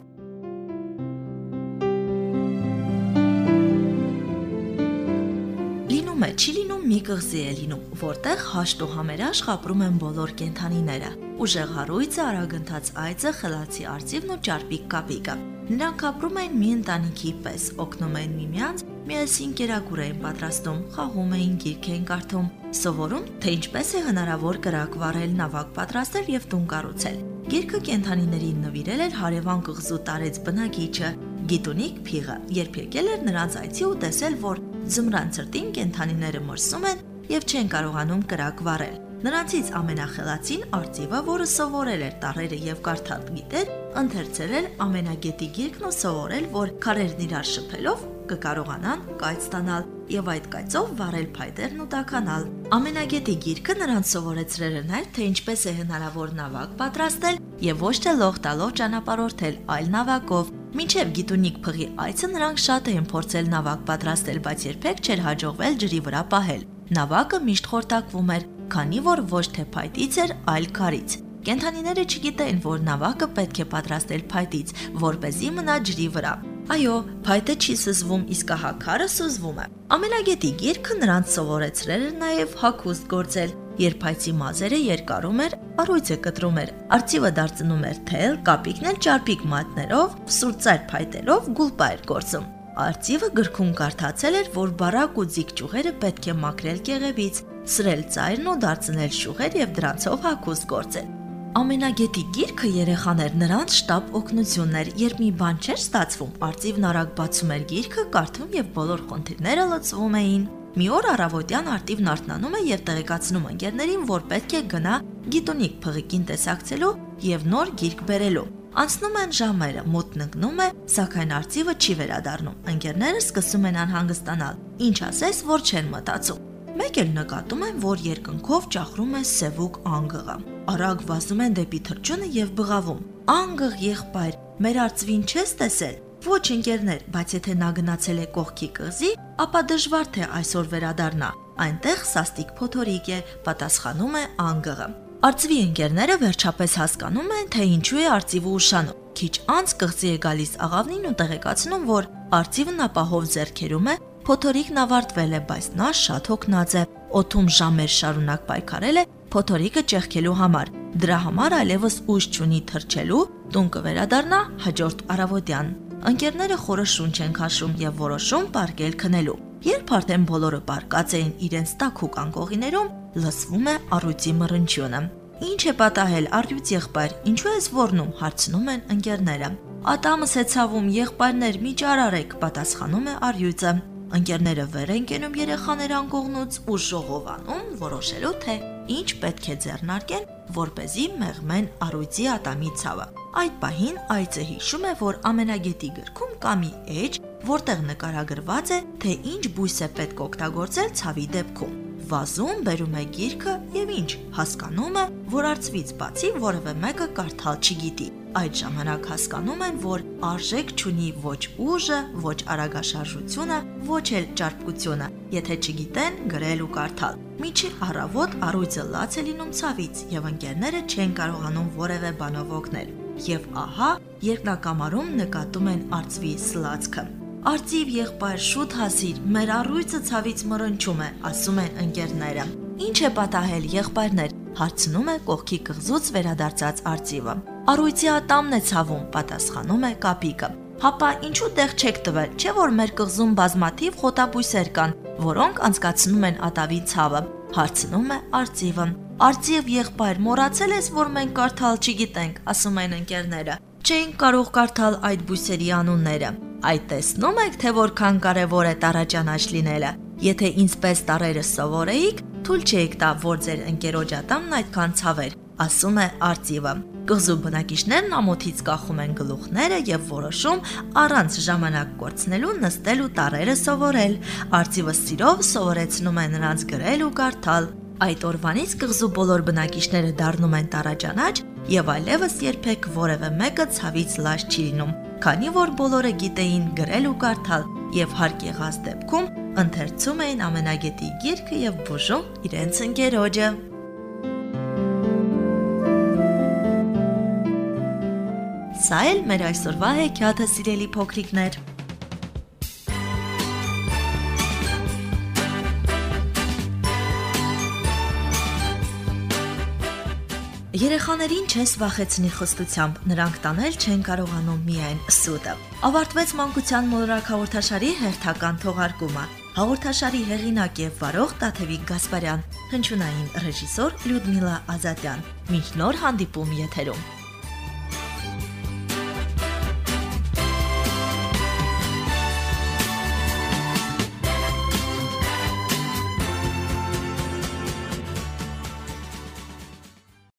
Լինում է, չի լինում մի կղզի է լինում, որտեղ հաշտ ու համերաշխ ապրում են բոլոր կենթանիները։ Ուժեղ հարույցը, արագընթաց այծը, խելացի արծիվն ու ճարպիկ կապիկը։ Նրանք ապրում են մի ընտանիքի պես, օգնում են միմյանց, միասին կերակուր էին պատրաստում, խաղում էին, գիրք էին կարդում, սովորում, թե ինչպես է հնարավոր կրակ վառել, նավակ պատրաստել եւ տուն կառուցել։ Գիրքը կենթանիներին նվիրել էր հարևան կղզու տարեց բնակիչը Գիտունիկ Փիղը, երբ եկել էր նրանց այցի ու տեսել, որ ձմռան ցրտին կենթանիները մրսում են եւ չեն կարողանում կրակ վառել։ Նրանցից ամենախելացին Արծիվը, որը սովորել էր տարերը եւ կարդալ գիտեր, ընթերցել ամենագետի գիրքն ու սովորել, որ քարերն իրար շփելով կկարողանան կայծ ստանալ եւ այդ կայծով վառել փայտերն ու տականալ։ Ամենագետի գիրքը նրանց սովորեցրել էր նաև թե ինչպես է հնարավոր նավակ պատրաստել եւ ոչ թե լող տալով ճանապարհորդել այլ նավակով։ Մինչև գիտունիկ փղի այցը նրանք շատ էին փորձել նավակ պատրաստել, բայց երբեք չէր հաջողվել ջրի վրա պահել։ Նավակը միշտ խորտակվում էր, քանի որ ոչ թե փայտից էր, այլ քարից։ Կենթանիները չգիտեն, որ նավակը պետք է պատրաստել փայտից, որ เป զի մնա ջրի վրա։ Այո, փայտը չի սզվում, իսկ հա քարը սզվում է։ Ամենագետի գիրքը նրանց սովորեցրել էր նաև հակուստ գործել, Երբ հայցի մազերը երկարում էր, առույցը կտրում էր, արծիվը դարձնում էր թել, կապիկն էլ ճարպիկ մատներով, սուրծայր փայտելով գուլպա էր գործում։ Արծիվը գրքում կարդացել էր, որ բարակ ու ձիգ ճյուղերը պետք է մաքրել կեղևից, սրել ծայրն ու դարձնել շուղեր եւ դրանցով հագուստ գործել։ Ամենագետի գիրքը երեխաներ նրանց շտապ օգնությունն էր, երբ մի բան չէր ստացվում, արծիվն արագ բացում էր գիրքը, կարդում եւ բոլոր խնդիրները լուծվում էին։ Մի օր առավոտյան արտիվն արթնանում է եւ տեղեկացնում ընկերներին, որ պետք է գնա գիտունիկ փղիկին տեսակցելու եւ նոր գիրք բերելու։ Անցնում են ժամերը, մոտ նգնում է, սակայն արծիվը չի վերադառնում։ Ընկերները սկսում են անհանգստանալ։ Ինչ ասես, որ չեն մտածում։ Մեկ էլ նկատում են, որ երկնքով ճախրում է սևուկ անգղը արագ վազում են դեպի թրջունը եւ բղավում. «Անգղ եղբայր, մեր արծվին չես տեսել»։ Ոչ ընկերներ, բայց եթե նա գնացել է կողքի կղզի, ապա դժվար թե այսօր վերադառնա։ Այնտեղ սաստիկ փոթորիկ է, պատասխանում է անգղը։ Արծվի ընկերները վերջապես հասկանում են, թե ինչու է արծիվը ուշանում։ Քիչ անց կղզի է գալիս աղավնին ու տեղեկացնում, որ արծիվն ապահով зерքերում է, փոթորիկն ավարտվել է, բայց նա շատ հոգնած է։ Օթում ժամեր շարունակ պայքարել է փոթորիկը ճեղքելու համար։ Դրա համար այլևս ուժ չունի թրջելու, տուն կվերադառնա հաջորդ առավոտյան։ Ընկերները խորը շունչ են քաշում եւ որոշում պարկել քնելու։ Երբ արդեն բոլորը պարկած էին իրենց տաքուկ անկողիներում, լսվում է առույցի մռնչյունը։ Ինչ է պատահել արյուծ եղբայր, ինչու ես ոռնում, հարցնում են ընկերները։ Ատամս է ցավում, եղբայրներ, մի ճարարեք, պատասխանում է արյուծը։ Ընկերները վեր են կենում երեխաներ անկողնուց ու ժողովանում, որոշելու թե ինչ պետք է ձեռնարկեն, որ เป զի մեղմեն առույցի ատամի ցավը։ Այդ պահին այծը հիշում է, որ ամենագետի գրքում կա մի էջ, որտեղ նկարագրված է, թե ինչ բույս է պետք օգտագործել ցավի դեպքում վազում բերում է գիրքը եւ ինչ հասկանում է, որ արծվից բացի որևէ մեկը կարդալ չգիտի։ Այդ ժամանակ հասկանում են, որ արժեք չունի ոչ ուժը, ոչ արագաշարժությունը, ոչ էլ ճարպկությունը, եթե չգիտեն գրել ու կարդալ։ Միջի առավոտ առույցը լաց է լինում ցավից եւ ընկերները չեն կարողանում որևէ բանով օգնել։ Եվ ահա, երկնակամարում նկատում են արծվի սլացքը։ Արծիվ եղբայր շուտ հասիր, մեր առույցը ցավից մռնչում է, ասում են ընկերները։ Ինչ է պատահել եղբայրներ, հարցնում է կողքի կղզուց վերադարձած արծիվը։ Առույցի ատամն է ցավում, պատասխանում է կապիկը։ Հապա ինչու տեղ չեք տվել, չէ որ մեր կղզում բազմաթիվ խոտաբույսեր կան, որոնք անցկացնում են ատավի ցավը, հարցնում է արծիվը։ Արծիվ եղբայր, մոռացել ես, որ մենք կարդալ չգիտենք, ասում են ընկերները։ Չէին կարող կարդալ այդ բույսերի անունները։ Այդ տեսնում եք, թե որքան կարևոր է տարաճանաչ լինելը։ Եթե ինձպես տարերը սովորեիք, թույլ չէիք տա, որ ձեր ընկերոջ ատամն այդքան ցավեր, ասում է Արծիվը։ Կղզու բնակիչներն ամոթից կախում են գլուխները եւ որոշում առանց ժամանակ կորցնելու նստել ու տարերը սովորել։ Արծիվը սիրով սովորեցնում է նրանց գրել ու կարդալ։ Այդ օրվանից կղզու բոլոր բնակիչները դառնում են տարաճանաչ եւ այլևս երբեք որևէ մեկը ցավից լաց չի լինում քանի որ բոլորը գիտեին գրել ու կարդալ եւ հարկ եղած դեպքում ընթերցում էին ամենագետի գիրքը եւ բուժում իրենց ընկերոջը։ Սա էլ մեր այսօրվա հեքիաթը սիրելի փոքրիկներ։ Երեխաներին չես վախեցնի խստությամբ, նրանք տանել չեն կարողանում միայն սուտը։ Ավարտվեց մանկության մոլորակ հաղորդաշարի հերթական թողարկումը։ Հաղորդաշարի հեղինակ եւ վարող Տաթևիկ Գասպարյան, հնչյունային ռեժիսոր Լյուդմիլա Ազատյան։ Մինչ նոր հանդիպում եթերում։